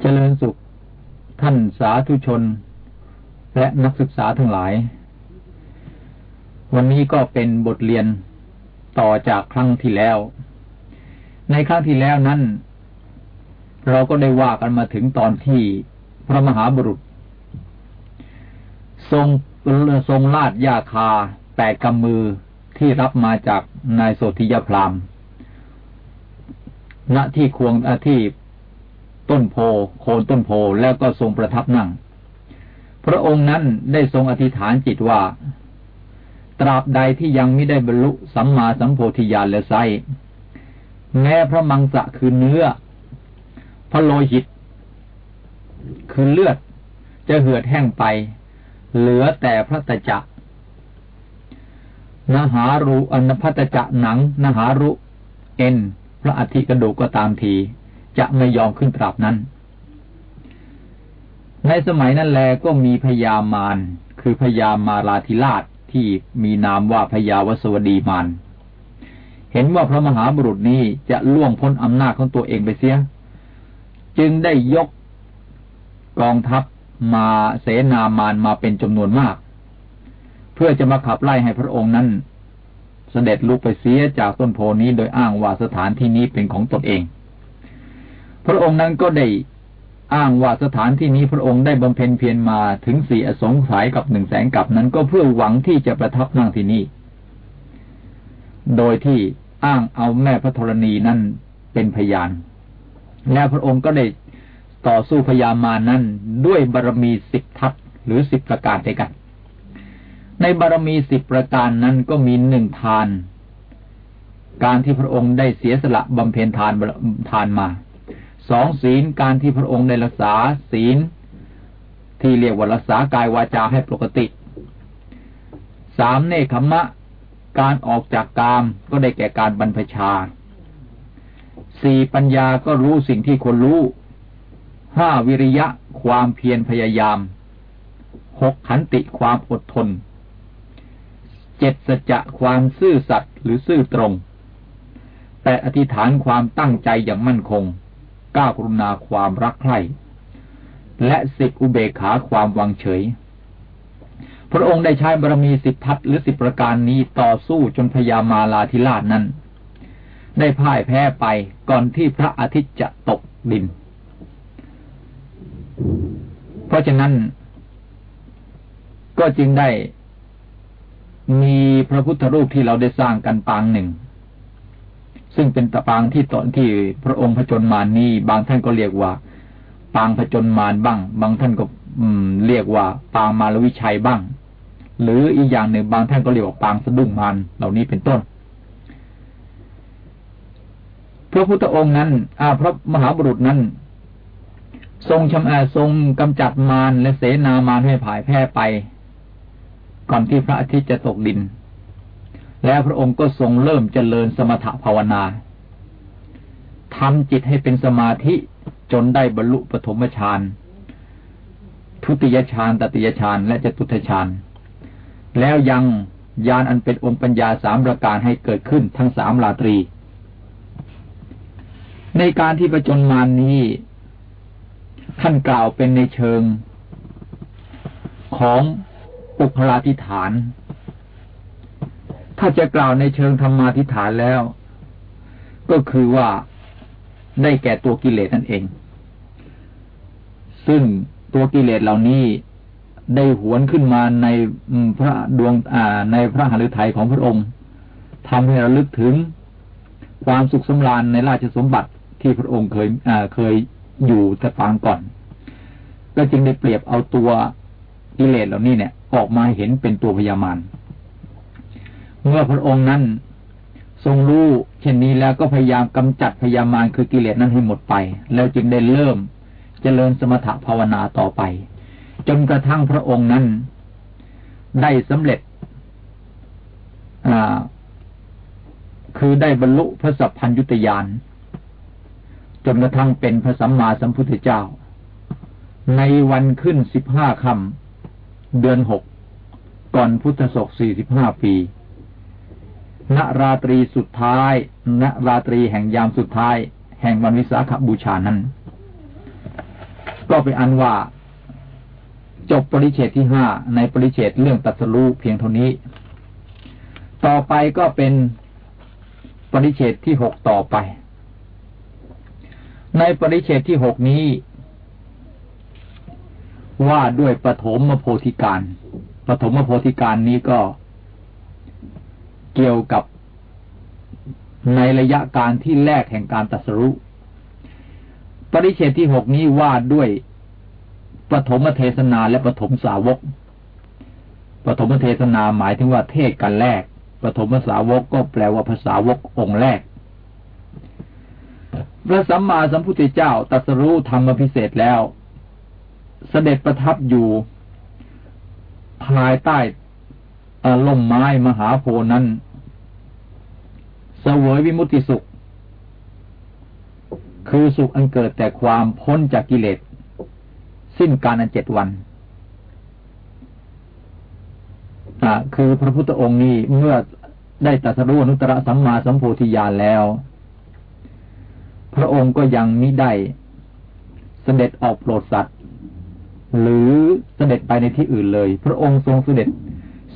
เจริญสุข ท่านสาธุชน และนักศึกษาทั้งหลาย วันนี้ก็เป็นบทเรียนต่อจากครั้งที่แล้ว ในครั้งที่แล้วนั้น เราก็ได้ว่ากันมาถึงตอนที่พระมหาบุรุษ ทรงทรงลาดยาคาแปดกำมือที่รับมาจากนายโสธิยพรามณที่ควงที่ ต้นโพโคนต้นโพแล้วก็ทรงประทับนั่ง พระองค์นั้นได้ทรงอธิษฐานจิตว่า ตราบใดที่ยังไม่ได้บรรลุสัมมาสัมโพธิญาณและไซแม้พระมังสะคือเนื้อ พระโลหิต คือเลือด จะเหือดแห้งไป เหลือแต่พระตะจะนหารุอนพัตจะหนัง นหารุ เอ็น พระอธิกระดูกก็ตามที จะไม่ยอมขึ้นตราบนั้น ในสมัยนั้นแลก็มีพญามารคือพญามาราธิราชที่มีนามว่าพญาวสวดีมารเห็นว่าพระมหาบุรุษนี้จะล่วงพ้นอำนาจของตัวเองไปเสีย จึงได้ยกกองทัพมาเสนามารมาเป็นจำนวนมาก เพื่อจะมาขับไล่ให้พระองค์นั้น เสด็จลุกไปเสียจากต้นโพนี้โดยอ้างว่าสถานที่นี้เป็นของตนเอง พระองค์นั้นก็ได้อ้างว่าสถานที่นี้พระองค์ได้บำเพ็ญเพียรมาถึงสี่อสงไขยกับหนึ่งแสงกับนั้นก็เพื่อหวังที่จะประทับนั่งที่นี่ โดยที่อ้างเอาแม่พระธรณีนั้นเป็นพยาน และพระองค์ก็ได้ต่อสู้พยามานั้นด้วยบารมีสิบทัศหรือสิบประการด้วยกัน ในบารมีสิบประการนั้นก็มีหนึ่งทาน การที่พระองค์ได้เสียสละบำเพ็ญทานทานมา สองศีลการที่พระองค์ได้รักษาศีล ที่เรียกว่ารักษากายวาจาให้ปกติสามเนคขมะ การออกจากกามก็ได้แก่การบรรพชาสี่ปัญญาก็รู้สิ่งที่ควรรู้ห้าวิริยะความเพียรพยายามหกขันติความอดทนเจ็ดสัจจะความซื่อสัตย์หรือซื่อตรงแปดอธิษฐานความตั้งใจอย่างมั่นคง ก้ากรุณาความรักใคร่และสิบอุเบกขาความวางเฉย พระองค์ได้ใช้บารมีสิบทัศหรือสิบประการนี้ต่อสู้จนพยามาลาธิราชนั้น ได้พ่ายแพ้ไปก่อนที่พระอาทิตย์จะตกดิน เพราะฉะนั้น ก็จึงได้มีพระพุทธรูปที่เราได้สร้างกันปางหนึ่ง ซึ่งเป็นตะปางที่ตอนที่พระองค์พระจนมารนี้ บางท่านก็เรียกว่า ปางพระจนมารบ้าง บางท่านก็อืม เรียกว่า ปางมารวิชัยบ้าง หรืออีกอย่างหนึ่งบางท่านก็เรียกว่าปางสะดุ้งมารเหล่านี้เป็นต้น พระพุทธองค์นั้นอาพระมหาบุรุษนั้น ทรงชำอาทรงกำจัดมารและเสนามารให้ผายแพ้ไป ก่อนที่พระอาทิตย์จะตกดิน แล้วพระองค์ก็ทรงเริ่มเจริญสมถภาวนาทำจิตให้เป็นสมาธิจนได้บรรลุปฐมฌานทุติยฌานตติยฌานและจตุตฌานแล้วยังยานอันเป็นองค์ปัญญาสามประการให้เกิดขึ้นทั้งสามราตรี ในการที่ประจนมานนี้ท่านกล่าวเป็นในเชิงของปุคลาธิฐาน ถ้าจะกล่าวในเชิงธรรมาทิฏฐานแล้ว ก็คือว่าได้แก่ตัวกิเลสนั่นเอง ซึ่งตัวกิเลสเหล่านี้ได้หวนขึ้นมาในพระดวงอ่าในพระหฤทัยของพระองค์ทำให้เราลึกถึงความสุขสำราญในราชสมบัติที่พระองค์เคยอ่าเคยอยู่แต่ปางก่อน ก็จึงได้เปรียบเอาตัวกิเลสเหล่านี้เนี่ย ออกมาเห็นเป็นตัวพยามาร เมื่อพระองค์นั้น ทรงรู้เช่นนี้แล้วก็พยายามกำจัดพยามารคือกิเลสนั้นให้หมดไป แล้วจึงได้เริ่มจเจริญสมถภาวนาต่อไป จนกระทั่งพระองค์นั้น ได้สำเร็จคือได้บรรลุพระสัพพัญยุตยานจนกระทั่งเป็นพระสัมมาสัมพุทธเจ้า ในวันขึ้นสิบห้าคำเดือนหกก่อนพุทธศกสี่สิบห้าปี ณราตรีสุดท้าย ณราตรีแห่งยามสุดท้าย แห่งวันวิสาขบูชานั้น ก็เป็นอันว่า จบปริเฉดที่ห้าในปริเฉดเรื่องตัสรู้เพียงเท่านี้ ต่อไปก็เป็นปริเฉดที่หกต่อไป ในปริเฉดที่หกนี้ ว่าด้วยปฐมโพธิการปฐมโพธิการนี้ก็ เกี่ยวกับในระยะการที่แรกแห่งการตัสรู้ปริเชตที่หกนี้ว่าด้วยปฐมเทศนาและปฐมสาวกปฐมเทศนาหมายถึงว่าเทศกันแรกปฐมสาวกก็แปลว่าภาษาวกองค์แรก พระสัมมาสัมพุทธเจ้าตัสรู้ธรรมพิเศษแล้ว เสด็จประทับอยู่ ภายใต้ ล่มไม้มหาโพนั้นเสวยวิมุติสุข คือสุขอันเกิดแต่ความพ้นจากกิเลส สิ้นการอันเจ็ดวันคือพระพุทธองค์นี้เมื่อได้ตรัสรู้อนุตตรสัมมาสัมโพธิญาณแล้ว พระองค์ก็ยังมิได้เสด็จออกโปรดสัตว์ หรือเสด็จไปในที่อื่นเลย พระองค์ทรงเสด็จ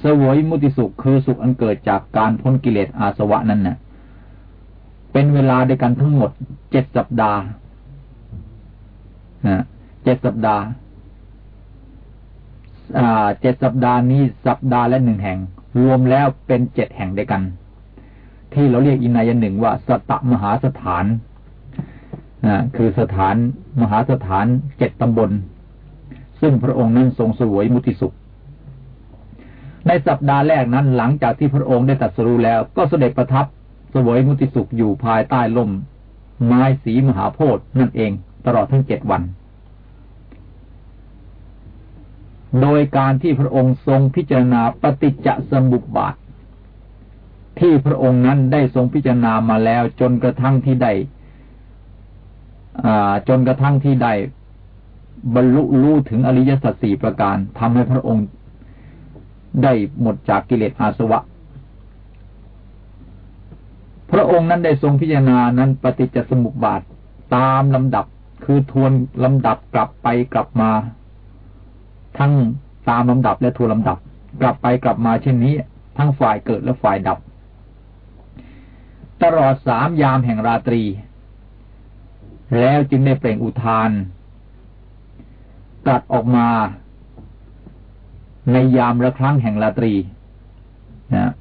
เสวยมุติสุขคือสุขอันเกิดจากการพ้นกิเลสอาสวะนั่นนะ่ะ เป็นเวลาด้วยกันทั้งหมดเจ็ดสัปดาห์นะเจ็ดสัปดาห์เจ็ดสัปดาห์นี้สัปดาห์ละหนึ่งแห่ง รวมแล้วเป็นเจ็ดแห่งด้วยกัน ที่เราเรียกอินายหนึ่งว่าสตมหาสถานนะคือสถานมหาสถานเจ็ดตำบล ซึ่งพระองค์นั้นทรงสวยมุติสุข ในสัปดาห์แรกนั้นหลังจากที่พระองค์ได้ตรัสรู้แล้ว ก็เสด็จประทับสวยมุติสุขอยู่ภายใต้ลมไม้สีมหาโพธิ์นั่นเองตลอดทั้งเจ็ดวัน โดยการที่พระองค์ทรงพิจารณาปฏิจจสมุปบาท ที่พระองค์นั้นได้ทรงพิจารณามาแล้วจนกระทั่งที่ได้จนกระทั่งที่ได้บรรลุรู้ถึงอริยสัจสี่ประการทำให้พระองค์ ได้หมดจากกิเลสอาสวะ พระองค์นั้นได้ทรงพิจารณานั้นปฏิจจสมุปบาทตามลำดับคือทวนลำดับกลับไปกลับมา ทั้งตามลำดับและทวนลำดับ กลับไปกลับมาเช่นนี้ ทั้งฝ่ายเกิดและฝ่ายดับ ตลอดสามยามแห่งราตรี แล้วจึงได้เปล่งอุทานตัดออกมา ในยามละครั้งแห่งราตรีนะ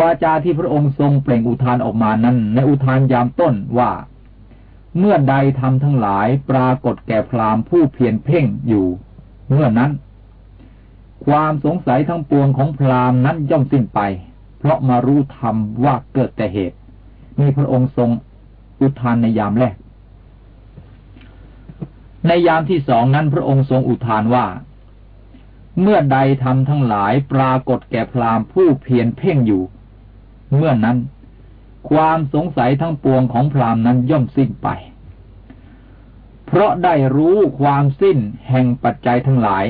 วาจาที่พระองค์ทรงเปล่งอุทานออกมานั้น ในอุทานยามต้นว่า เมื่อใดทำทั้งหลายปรากฏแก่พรามผู้เพียรเพ่งอยู่ เมื่อนั้น ความสงสัยทั้งปวงของพรามนั้นย่อมสิ้นไป เพราะมารู้ธรรมว่าเกิดแต่เหตุมีพระองค์ทรงอุทานในยามแรก ในยามที่สองนั้นพระองค์ทรงอุทานว่า เมื่อใดทำทั้งหลายปรากฏแก่พรามผู้เพียรเพ่งอยู่ เมื่อนั้น ความสงสัยทั้งปวงของพรามนั้นย่อมสิ้นไป เพราะได้รู้ความสิ้นแห่งปัจจัยทั้งหลาย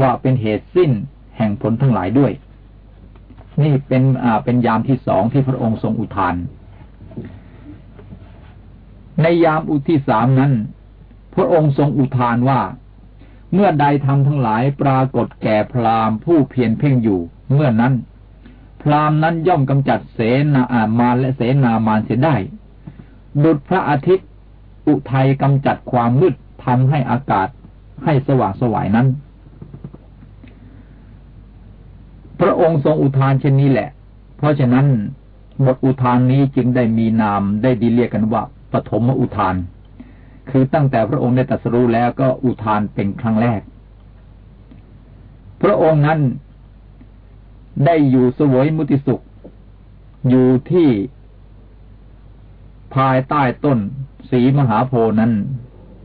ว่าเป็นเหตุสิ้นแห่งผลทั้งหลายด้วย นี่เป็นอ่าเป็นยามที่สองที่พระองค์ทรงอุทาน ในยามอุที่สามนั้น พระองค์ทรงอุทานว่า เมื่อใดทำทั้งหลายปรากฏแก่พรามผู้เพียรเพ่งอยู่ เมื่อนั้น พรามนั้นย่อมกำจัดเสนาอามารและเสนามารเสียได้ ดุดพระอาทิตย์ อุทัยกำจัดความมืดทำให้อากาศให้สว่างสวายนั้น พระองค์ทรงอุทานเช่นนี้แหละ เพราะฉะนั้นบทอุทานนี้จึงได้มีนามได้ดีเรียกกันว่าปฐมอุทาน คือตั้งแต่พระองค์ได้ตรัสรู้แล้วก็อุทานเป็นครั้งแรก พระองค์นั้นได้อยู่สวยมุติสุข อยู่ที่ภายใต้ต้นสีมหาโพนั้น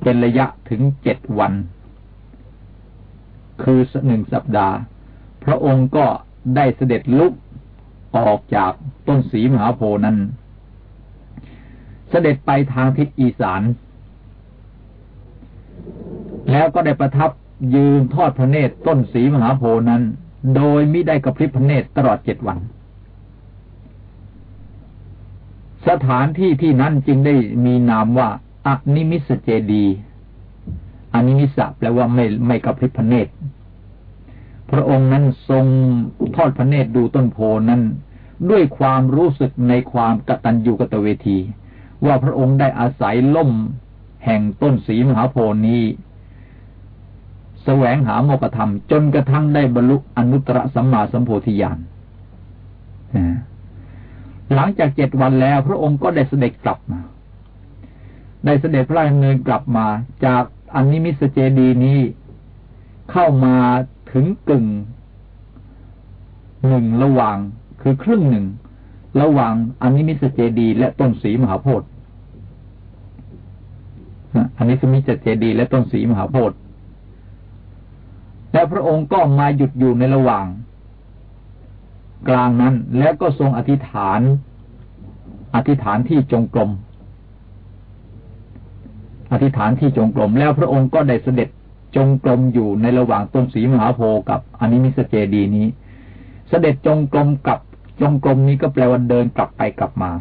เป็นระยะถึงเจ็ดวัน คือหนึ่งสัปดาห์ พระองค์ก็ได้เสด็จลุกออกจากต้นสีมหาโพนั้น เสด็จไปทางทิศอีสาน แล้วก็ได้ประทับยืนทอดพระเนตรต้นสีมหาโพนั้น โดยมิได้กระพริบพระเนตรตลอดเจ็ดวัน สถานที่ที่นั้นจึงได้มีนามว่าอันิมิสเจดีอันนี้นิสะแปลว่าไม่ไม่กระพริบพระเนตร พระองค์นั้นทรงทอดพระเนตรดูต้นโพนั้น ด้วยความรู้สึกในความกตัญญูกตเวที ว่าพระองค์ได้อาศัยล่มแห่งต้นสีมหาโพนี้ สวงหาโมกธรรม จนกระทั่งได้บรรลุอนุตตรสัมมาสัมโพธิญาณหลังจากเจ็ดวันแล้ว พระองค์ก็ได้เสด็จกลับมา ได้เสด็จพระราชดำเนินกลับมา จากอนิมิสเจดีย์นี้เข้ามาถึงกึ่งหนึ่งระหว่างคือครึ่งหนึ่ง ระหว่างอนิมิสเจดีย์ และต้นศรีมหาโพธิ์อนิมิสเจดีย์ และต้นศรีมหาโพธิ์ แล้วพระองค์ก็มาหยุดอยู่ในระหว่าง กลางนั้นแล้วก็ทรงอธิษฐาน อธิษฐานที่จงกรมอธิษฐานที่จงกรมแล้วพระองค์ก็ได้เสด็จจงกรมอยู่ในระหว่างต้นสีมหาโพธิ์กับอนิมิสเจดีนี้ เสด็จจงกรมกับจงกรมนี้ก็แปลว่าเดินกลับไปกลับมา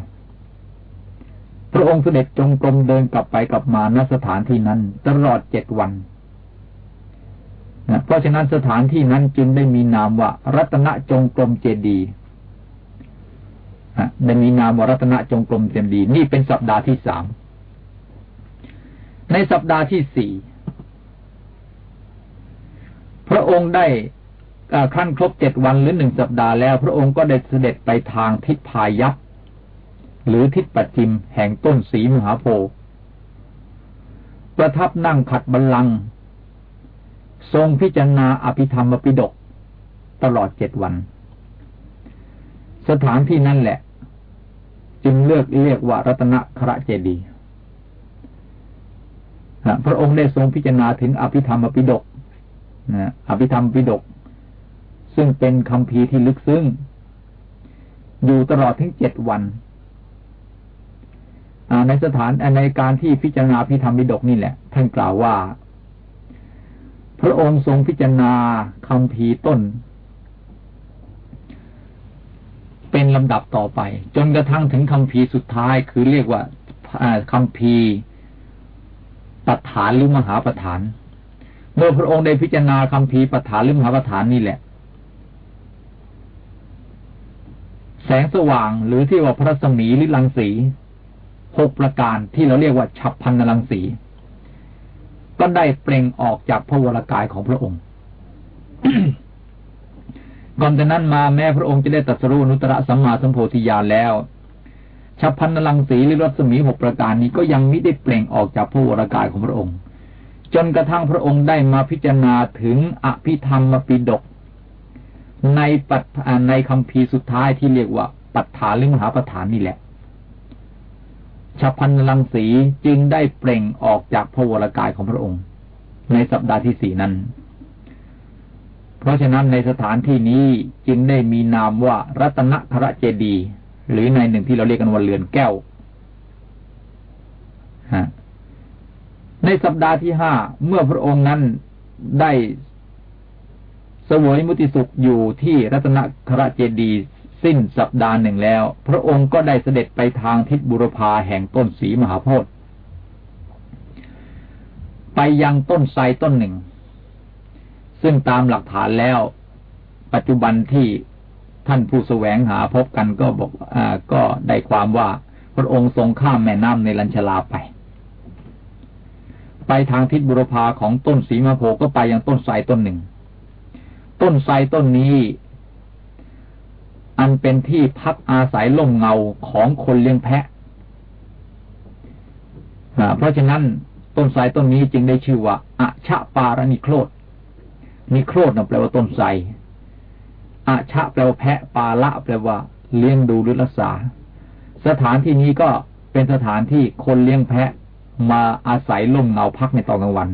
พระองค์เสด็จจงกรมเดินกลับไปกลับมาณสถานที่นั้น ตลอดเจ็ดวัน นะเพราะฉะนั้นสถานที่นั้นจึงได้มีนามว่า รัตนจงกรมเจดีได้มีนามว่ารัตนจงกรมเจดีนี่เป็นสัปดาห์ที่สามในสัปดาห์ที่สี่พระองค์ได้ขั้นครบเจ็ดวันหรือหนึ่งสัปดาห์แล้ว พระองค์ก็ได้เสด็จไปทางทิศพายัพหรือทิศปัจจิมแห่งต้นสีมหาโพธิ์ประทับนั่งขัดบัลลังก์ ทรงพิจารณาอภิธรรมปิฎกตลอดเจ็ดวัน สถานที่นั่นแหละ จึงเลือกเรียกว่ารัตนคระเจดีพระองค์ได้ทรงพิจารณาถึงอภิธรรมปิฎกอภิธรรมปิฎกซึ่งเป็นคำพีที่ลึกซึ้งอยู่ตลอดถึงเจ็ดวันในสถานในการที่พิจารณาพิธรรมปิฎกนี่แหละ ท่านกล่าวว่า พระองค์ทรงพิจารณาคำพีต้น เป็นลำดับต่อไป จนกระทั่งถึงคำพีสุดท้ายคือเรียกว่าคำพีปัฏฐานหรือมหาปัฏฐาน เมื่อพระองค์ได้พิจารณาคำพีปัฏฐานหรือมหาปัฏฐานนี่แหละ แสงสว่างหรือที่ว่าพระสมีหรือลังสีหกประการที่เราเรียกว่าฉับพันนลังสี ก็ได้เปล่งออกจากพระวรากายของพระองค์ก่อนจากนั้นมาแม้พระองค์จะได้ตรัสรู้นุตระสัมมาสัมโพธิญาณแล้วฉับพันนลังสีหรือรัศมีหกประการนี้ก็ยังไม่ได้เปล่งออกจากพระวรากายของพระองค์ จนกระทั่งพระองค์ได้มาพิจารณาถึงอภิธรรมปิดก ในปัตในคำพีสุดท้ายที่เรียกว่า ปัฏฐานหรือมหาปัฏฐานนี่แหละ ฉับพันนลังสีจึงได้เปล่งออกจากพระวรากายของพระองค์ ในสัปดาห์ที่สี่นั้น เพราะฉะนั้นในสถานที่นี้จึงได้มีนามว่ารัตนคระเจดี หรือในหนึ่งที่เราเรียกกันว่าเรือนแก้วในสัปดาห์ที่ห้าเมื่อพระองค์นั้นได้สวยมุติสุขอยู่ที่รัตนคระเจดี สิ้นสัปดาห์หนึ่งแล้ว พระองค์ก็ได้เสด็จไปทางทิศบุรพาแห่งต้นสีมหาโพธิ์ไปยังต้นไทรต้นหนึ่ง ซึ่งตามหลักฐานแล้ว ปัจจุบันที่ท่านผู้แสวงหาพบกันก็บอกอก็ได้ความว่าพระองค์ทรงข้ามแม่น้ำในลัญชลาไป ไปทางทิศบุรพาของต้นสีมะโพก็ไปยังต้นไทรต้นหนึ่ง ต้นไทรต้นนี้ อันเป็นที่พักอาศัยล่มเงาของคนเลี้ยงแพะเพราะฉะนั้นต้นไทรต้นนี้จึงได้ชื่อว่าอะชะปารณิโครดนิโครดแปลว่าต้นไทรอาชะแปลว่าแพะปาละแปลว่า เลี้ยงดูหรือรักษา สถานที่นี้ก็เป็นสถานที่คนเลี้ยงแพะมาอาศัยล่มเงาพักในตอนกลางวัน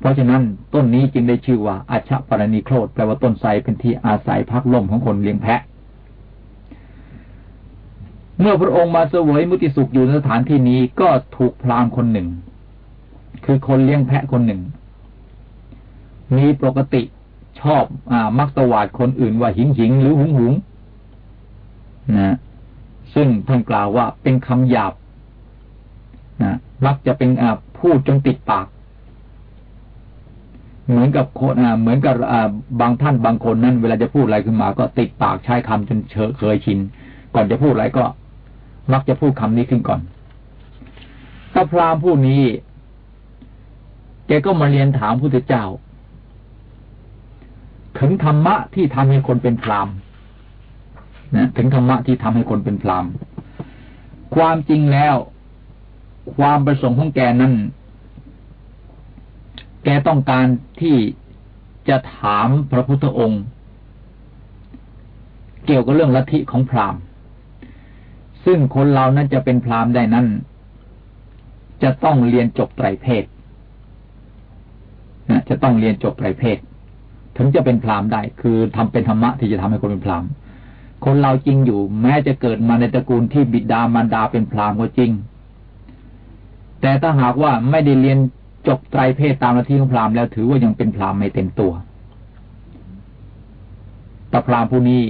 เพราะฉะนั้นต้นนี้จึงได้ชื่อว่าอาชะปรณีโครดแปลว่าต้นไทรเป็นที่อาศัยพักล่มของคนเลี้ยงแพะ เมื่อพระองค์มาเสวยมุติสุขอยู่ในสถานที่นี้ก็ถูกพราหมณ์คนหนึ่ง คือคนเลี้ยงแพะคนหนึ่ง มีปกติชอบอมักตวาดคนอื่นว่าหิงหิงหรือหุงหุงนะซึ่งท่านกล่าวว่าเป็นคำหยาบนะมักจะเป็นพูดจนติดปาก เหมือนกับคนเหมือนกับบางท่านบางคนนั้น เวลาจะพูดอะไรขึ้นมา ก็ติดปากใช้คำจนเฉเคยชิน ก่อนจะพูดอะไรก็ มักจะพูดคำนี้ขึ้นก่อนถ้าพราหมณ์ผู้นี้แกก็มาเรียนถามพระพุทธเจ้า ถึงธรรมะที่ทำให้คนเป็นพราหมณ์นะถึงธรรมะที่ทำให้คนเป็นพราหมณ์ความจริงแล้ว ความประสงค์ของแกนั้น แกต้องการที่จะถามพระพุทธองค์ เกี่ยวกับเรื่องลัทธิของพราหมณ์ ซึ่งคนเรานั้นจะเป็นพราหมณ์ได้นั้น จะต้องเรียนจบไตรเพศจะต้องเรียนจบไตรเพศ ถึงจะเป็นพราหมณ์ได้ คือทำเป็นธรรมะที่จะทำให้คนเป็นพราหมณ์คนเราจริงอยู่ แม้จะเกิดมาในตระกูลที่บิดามารดาเป็นพราหมณ์ก็จริง แต่ถ้าหากว่าไม่ได้เรียน จบไตรเพศตามหน้าที่ของพราหมณ์แล้วถือว่ายังเป็นพราหมณ์ไม่เต็มตัวแต่พราหมณ์ผู้นี้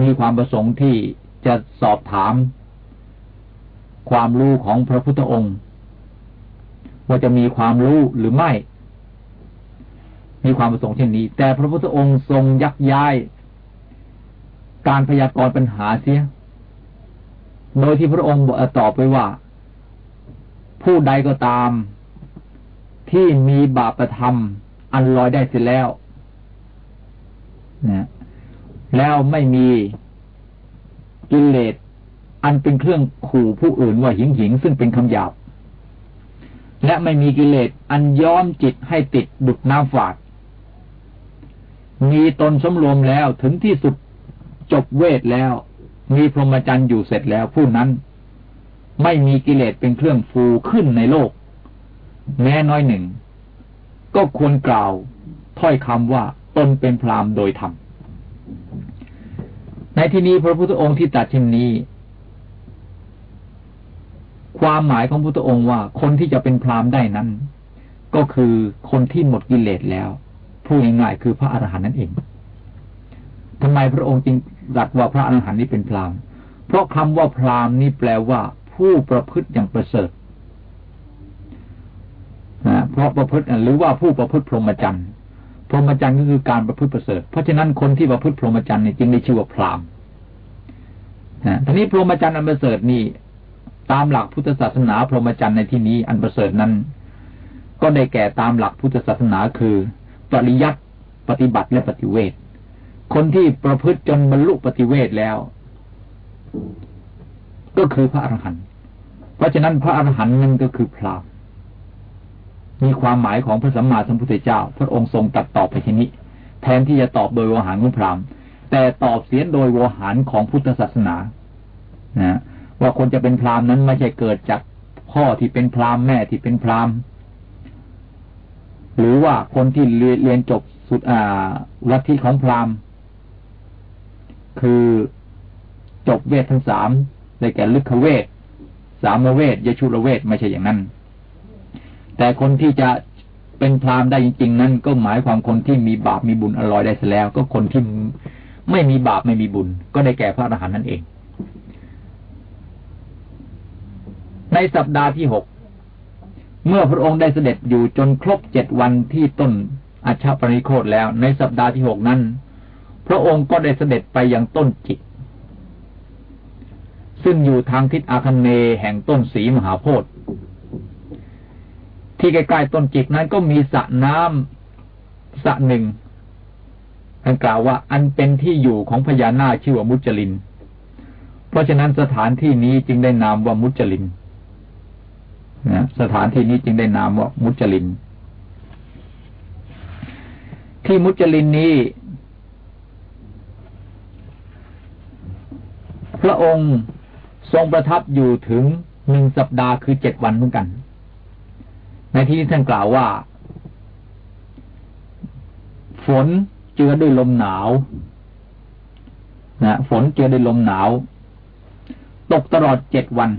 มีความประสงค์ที่จะสอบถาม ความรู้ของพระพุทธองค์ ว่าจะมีความรู้หรือไม่ มีความประสงค์เช่นนี้ แต่พระพุทธองค์ทรงยักย้าย การพยากรณ์ปัญหาเสีย โดยที่พระองค์บอกตอบไปว่า ผู้ใดก็ตาม ที่มีบาปประทำอันลอยได้เสร็จแล้วนะแล้วไม่มีกิเลสอันเป็นเครื่องขู่ผู้อื่นว่าหิงหิงซึ่งเป็นคำหยาบ และไม่มีกิเลสอันย้อมจิตให้ติดดุดน้ำฝาด มีตนสมรวมแล้วถึงที่สุดจบเวทแล้ว มีพรหมจรรย์อยู่เสร็จแล้วผู้นั้น ไม่มีกิเลสเป็นเครื่องฟูขึ้นในโลก แม้น้อยหนึ่ง ก็ควรกล่าวถ้อยคำว่าตนเป็นพรามโดยธรรม ในที่นี้พระพุทธองค์ที่ตัดเช่นนี้ ความหมายของพุทธองค์ว่าคนที่จะเป็นพรามได้นั้น ก็คือคนที่หมดกิเลสแล้วพูดง่ายๆคือพระอรหันต์นั่นเองทำไมพระองค์จึงรัสว่าพระอรหันต์นี้เป็นพรามเพราะคำว่าพรามนี้แปลว่า ผู้ประพฤติอย่างประเสริฐ ราะประพฤติหรือว่าผู้ประพฤติพรหมจรรย์พรหมจรรย์ก็คือการประพฤติประเสริฐ เพราะฉะนั้นคนที่ประพฤติพรหมจรรย์นี่จึงได้ชื่อว่าพราหมณ์นะทีนี้พรหมจรรย์อันประเสริฐนี่ตามหลักพุทธศาสนา พรหมจรรย์ในที่นี้อันประเสริฐนั้น ก็ได้แก่ตามหลักพุทธศาสนาคือ ปริยัติปฏิบัติและปฏิเวทคนที่ประพฤติจนบรรลุปฏิเวทแล้ว ก็คือพระอรหันต์เพราะฉะนั้นพระอรหันต์นั่นก็คือพราม มีความหมายของพระสัมมาสัมพุทธเจ้า พระองค์ทรงตัดตอบไปทีนี้แทนที่จะตอบโดยวหารของพรามแต่ตอบเสียโดยวหารของพุทธศาสนานะว่าคนจะเป็นพรามนั้นไม่ใช่เกิดจากพ่อที่เป็นพรามแม่ที่เป็นพรามหรือว่าคนที่เรียนจบสุดอ่าลัทธิของพรามคือจบเวททั้งสามได้แก่ลึกเวทสามเวทยชุระเวทไม่ใช่อย่างนั้น แต่คนที่จะเป็นพรามได้จริง ๆ นั้นก็หมายความคนที่มีบาปมีบุญอร่อยได้เสียแล้ว ก็คนที่ไม่มีบาปไม่มีบุญ ก็ได้แก่พระอรหันต์นั่นเอง ในสัปดาห์ที่หกเมื่อพระองค์ได้เสด็จอยู่จนครบเจ็ดวันที่ต้นอัชชปริโคตแล้ว ในสัปดาห์ที่หกนั้น พระองค์ก็ได้เสด็จไปยังต้นจิตซึ่งอยู่ทางทิศอาคเนแห่งต้นสีมหาโพธิ์ ที่ใกล้ๆต้นจิตนั้นก็มีสระน้ำสระหนึ่งท่านกล่าวว่า อันเป็นที่อยู่ของพญานาคชื่อว่ามุจลิน เพราะฉะนั้นสถานที่นี้จึงได้นามว่ามุจลินนะสถานที่นี้จึงได้นามว่ามุจลิน ที่มุจลินนี้ พระองค์ทรงประทับอยู่ถึงหนึ่งสัปดาห์คือเจ็ดวันเหมือนกัน ในที่นี้ท่านกล่าวว่า ฝนเจือด้วยลมหนาวนะฝนเจือด้วยลมหนาว ตกตลอดเจ็ดวัน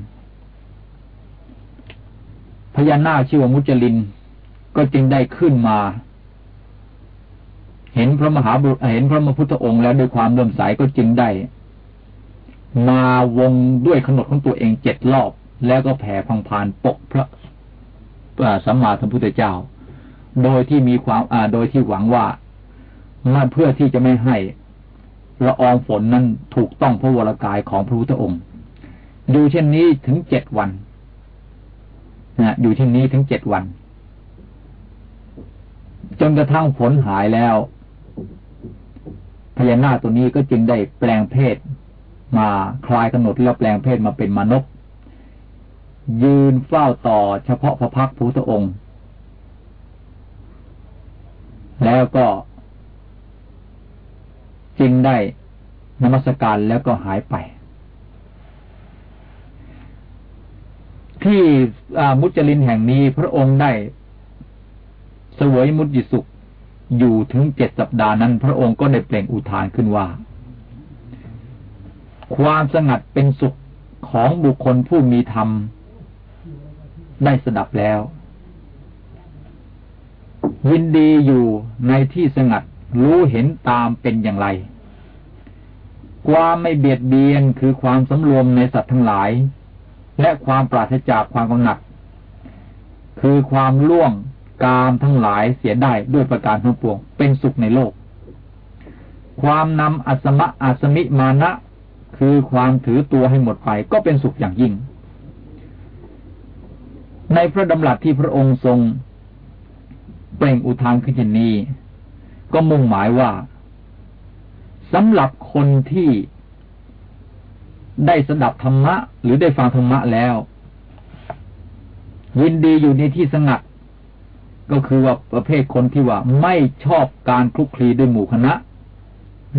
พญานาคชื่อว่ามุจลิน ก็จึงได้ขึ้นมา เห็นพระมหาบุเห็นพระมพุทธองค์แล้วด้วยความเลื่อมใสก็จึงได้ มาวงด้วยขนดของตัวเองเจ็ดรอบ แล้วก็แผ่พังพานปกพระ สัมมาสัมพุทธเจ้า โดยที่มีความโดยที่หวังว่าเพื่อที่จะไม่ให้ละอองฝนนั้นถูกต้องพระวรากายของพระพุทธองค์ อยู่เช่นนี้ถึงเจ็ดวันนะอยู่เช่นนี้ถึงเจ็ดวัน จนกระทั่งฝนหายแล้วพญานาคตัวนี้ก็จึงได้แปลงเพศมาคลายกำหนดแล้วแปลงเพศมาเป็นมนุษย์ ยืนเฝ้าต่อเฉพาะพระพักพุทธองค์ แล้วก็จึงได้นมัสการแล้วก็หายไป ที่มุจลินแห่งนี้พระองค์ได้เสวยมุติสุขอยู่ถึงเจ็ดสัปดาห์นั้น พระองค์ก็ได้เปล่งอุทานขึ้นว่า ความสงัดเป็นสุขของบุคคลผู้มีธรรม ได้สดับแล้ว ยินดีอยู่ในที่สงัด รู้เห็นตามเป็นอย่างไร ความไม่เบียดเบียนคือความสำรวมในสัตว์ทั้งหลาย และความปราศจากความกำหนัด คือความล่วงกามทั้งหลายเสียได้ด้วยประการทั้งปวง เป็นสุขในโลก ความนำอัสมะอัสมิมานะ คือความถือตัวให้หมดไปก็เป็นสุขอย่างยิ่ง ในพระดำรัสที่พระองค์ทรง เปล่งอุทานขึ้นเชนนี้ ก็มุ่งหมายว่าสำหรับคนที่ได้สดับธรรมะ หรือได้ฟังธรรมะแล้ว ยินดีอยู่ในที่สงัด ก็คือว่าประเภทคนที่ว่าไม่ชอบการคลุกคลีด้วยหมู่คณะ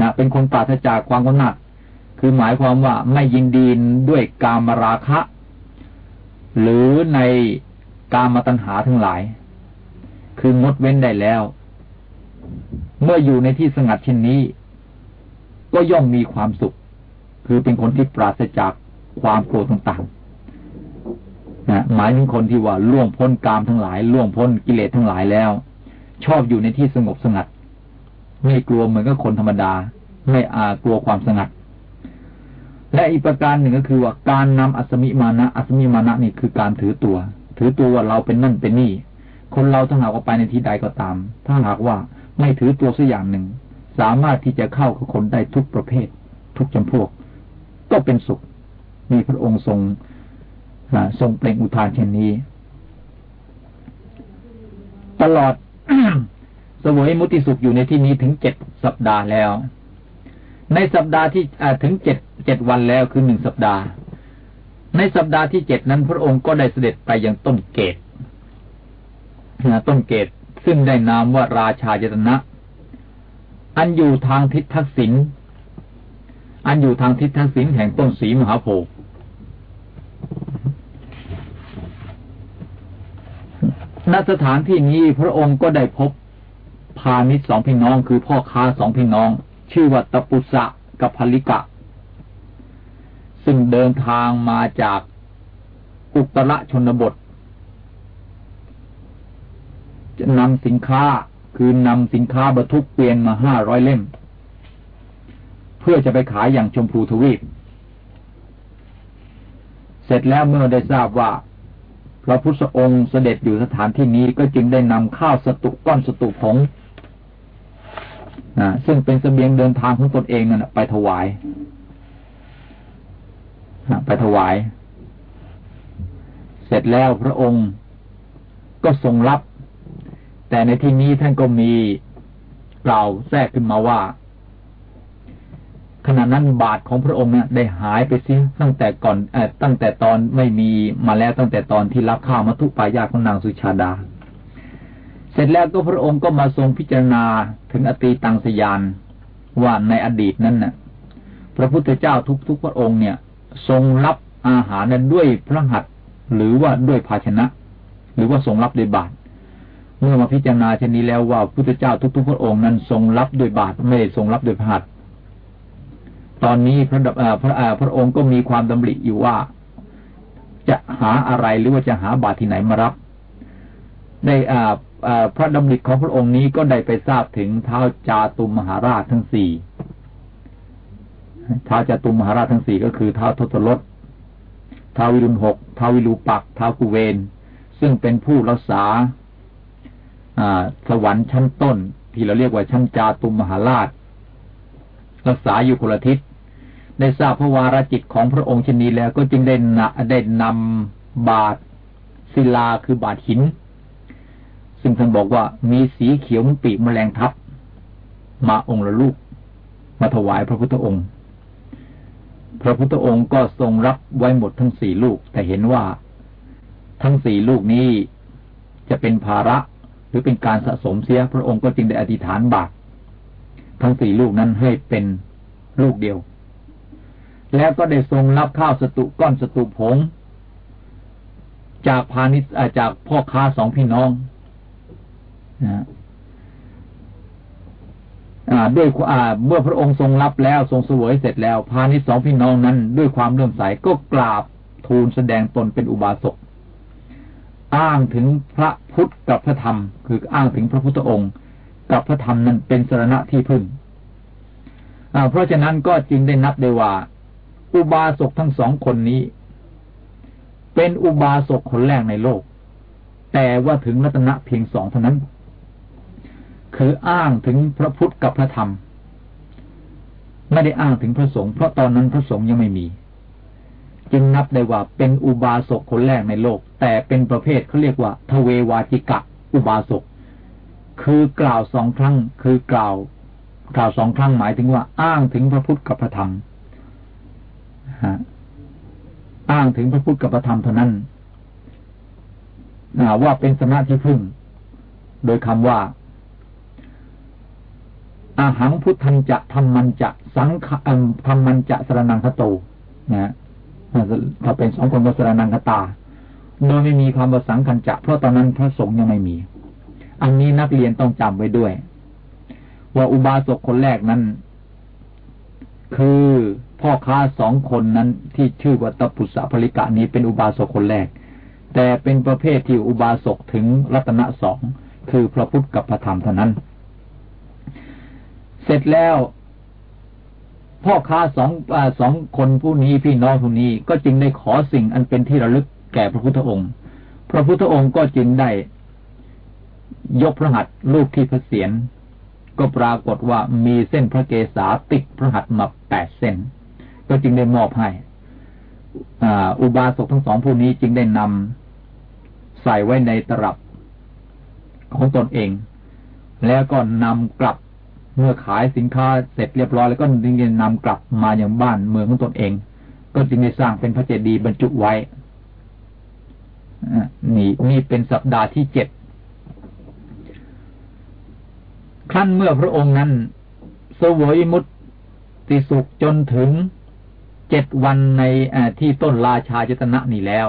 นะเป็นคนปราศจากความกำหนัด คือหมายความว่าไม่ยินดีด้วยการมราคะ หรือในกามตัณหาทั้งหลาย คืองดเว้นได้แล้ว เมื่ออยู่ในที่สงัดเช่นนี้ ก็ย่อมมีความสุข คือเป็นคนที่ปราศจากความโกรธต่างๆนะหมายถึงคนที่ว่าล่วงพ้นกามทั้งหลาย ล่วงพ้นกิเลสทั้งหลายแล้ว ชอบอยู่ในที่สงบสงัด ไม่กลัวเหมือนกับคนธรรมดา ไม่อากลัวความสงัด และอีกประการหนึ่งก็คือว่าการนำอัศมิมานะอัศมิมานะนี่คือการถือตัว ถือตัวว่าเราเป็นนั่นเป็นนี่ คนเราถ้าหากว่าไปในที่ใดก็ตาม ถ้าหากว่าไม่ถือตัวสักอย่างหนึ่ง สามารถที่จะเข้ากับคนได้ทุกประเภท ทุกจำพวก ก็เป็นสุข มีพระองค์ทรงทรงเปล่งอุทานเช่นนี้ ตลอดสวยมุติสุขอยู่ในที่นี้ถึงเจ็ดสัปดาห์แล้ว ในสัปดาห์ที่ถึงเจ็ดเจ็ดวันแล้วคือหนึ่งสัปดาห์ ในสัปดาห์ที่เจ็ดนั้น พระองค์ก็ได้เสด็จไปยังต้นเกตต้นเกตซึ่งได้นามว่าราชายตนะ อันอยู่ทางทิศทักษิณอันอยู่ทางทิศทักษิณแห่งต้นสีมหาโพธิ์ณสถานที่นี้พระองค์ก็ได้พบพาณิชย์สองพี่น้องคือพ่อค้าสองพี่น้อง ชื่อว่าตปุสะกับพลิกะ ซึ่งเดินทางมาจากอุตรชนบท จะนำสินค้าคือนำสินค้าบรรทุกเกวียนมาห้าร้อยเล่ม เพื่อจะไปขายอย่างชมพูทวีป เสร็จแล้วเมื่อได้ทราบว่าพระพุทธองค์เสด็จอยู่สถานที่นี้ก็จึงได้นำข้าวสตุก้อนสตุผง ซึ่งเป็นสเสบียงเดินทางของตนเองนั่นไปถวายไปถวาย เสร็จแล้วพระองค์ก็ทรงรับ แต่ในที่นี้ท่านก็มีกล่าวแทรกขึ้นมาว่า ขณะนั้นบาทของพระองค์เนี่ยได้หายไปเสียตั้งแต่ก่อนอตั้งแต่ตอนไม่มีมาแล้วตั้งแต่ตอนที่รับข้าวมัทุปายาของนางสุชาดา เสร็จแล้วก็พระองค์ก็มาทรงพิจารณาถึงอตีตังสยานว่าในอดีตนั้นน่ะ พระพุทธเจ้าทุกๆพระองค์เนี่ย ทรงรับอาหารนั้นด้วยพระหัตถ์หรือว่าด้วยภาชนะ หรือว่าทรงรับด้วยบาตรเมื่อมาพิจารณาเช่นนี้แล้วว่าพุทธเจ้าทุก ๆ พระองค์นั้นทรงรับด้วยบาตรไม่ทรงรับด้วยพระหัตถ์ตอนนี้พระพระพระองค์ก็มีความดำริอยู่ว่า จะหาอะไรหรือว่าจะหาบาตรที่ไหนมารับใน พระดำริของพระองค์นี้ก็ได้ไปทราบถึงเท้าจาตุมมหาราชทั้งสี่เท้าจาตุมมหาราชทั้งสี่ก็คือเท้าทศรถเท้าวิรุณหกท้าวิรูปักท้ากุเวน ซึ่งเป็นผู้รักษาสวรรค์ชั้นต้น ที่เราเรียกว่าชั้นจาตุมมหาราช รักษาอยู่คนละทิศได้ทราบพระวารจิตของพระองค์ชนีแล้วก็จึงได้นได้นำบาทศิลาคือบาทหิน ซึ่งท่านบอกว่ามีสีเขียวมันปีกแมลงทับ มาองค์ละลูก มาถวายพระพุทธองค์ พระพุทธองค์ก็ทรงรับไว้หมดทั้งสี่ลูก แต่เห็นว่าทั้งสี่ลูกนี้จะเป็นภาระหรือเป็นการสะสมเสีย พระองค์ก็จึงได้อธิษฐานบาตรทั้งสี่ลูกนั้นให้เป็นลูกเดียว แล้วก็ได้ทรงรับข้าวสตุก้อนสตุผง จากพาณิชย์จากพ่อค้าสองพี่น้อง นะด้วยเมื่อพระองค์ทรงรับแล้วทรงสวยเสร็จแล้ว พาณิชสองพี่น้องนั้น ด้วยความเลื่อมใสก็กราบทูลแสดงตนเป็นอุบาสกอ้างถึงพระพุทธกับพระธรรม คืออ้างถึงพระพุทธองค์ กับพระธรรมนั้นเป็นสรณะที่พึ่งเพราะฉะนั้นก็จึงได้นับได้ว่า อุบาสกทั้งสองคนนี้ เป็นอุบาสกคนแรกในโลก แต่ว่าถึงรัตนะเพียงสองเท่านั้น คืออ้างถึงพระพุทธกับพระธรรม ไม่ได้อ้างถึงพระสงฆ์เพราะตอนนั้นพระสงฆ์ยังไม่มี จึงนับได้ว่าเป็นอุบาสกคนแรกในโลก แต่เป็นประเภทเขาเรียกว่าทเววาจิกะ อุบาสกคือกล่าวสองครั้ง คือกล่าว กล่าวสองครั้งหมายถึงว่า อ้างถึงพระพุทธกับพระธรรมอ้างถึงพระพุทธกับพระธรรมเท่านั้นว่าเป็นสมณะที่พึ่ง โดยคำว่า อาหังพุทธันจะธรรมันจะสังฆธรรมันจะสรนังคโตนะถ้าเป็นสองคนก็สรนังคตาโดยไม่มีคำว่าสังคัญจะเพราะตอนนั้นพระสงฆ์ยังไม่มี อันนี้นักเรียนต้องจำไว้ด้วย ว่าอุบาสกคนแรกนั้น คือพ่อค้าสองคนนั้นที่ชื่อว่าตปุสสะภริกะนี้เป็นอุบาสกคนแรก แต่เป็นประเภทที่อุบาสกถึงรัตนะสองคือพระพุทธกับพระธรรมเท่านั้น เสร็จแล้ว พ่อค้าสองอสองคนผู้นี้พี่น้องผู้นี้ก็จึงได้ขอสิ่งอันเป็นที่ระลึกแก่พระพุทธองค์ พระพุทธองค์ก็จึงได้ ยกพระหัตถ์ลูกที่พระเศียรก็ปรากฏว่ามีเส้นพระเกศาติดพระหัตถ์มาแปดเส้น ก็จึงได้มอบให้อุบาสกทั้งสองผู้นี้จึงได้นำใส่ไว้ในตรับของตนเอง แล้วก็นำกลับ เมื่อขายสินค้าเสร็จเรียบร้อยแล้วก็จึงจะนำกลับมาอย่างบ้านเมืองของตนเอง ก็จึงได้สร้างเป็นพระเจดีย์บรรจุไว้นี่นี่เป็นสัปดาห์ที่เจ็ดครั้นเมื่อพระองค์นั้นสวยมุตติสุขจนถึงเจ็ดวันในที่ต้นราชาจตนะนี่แล้ว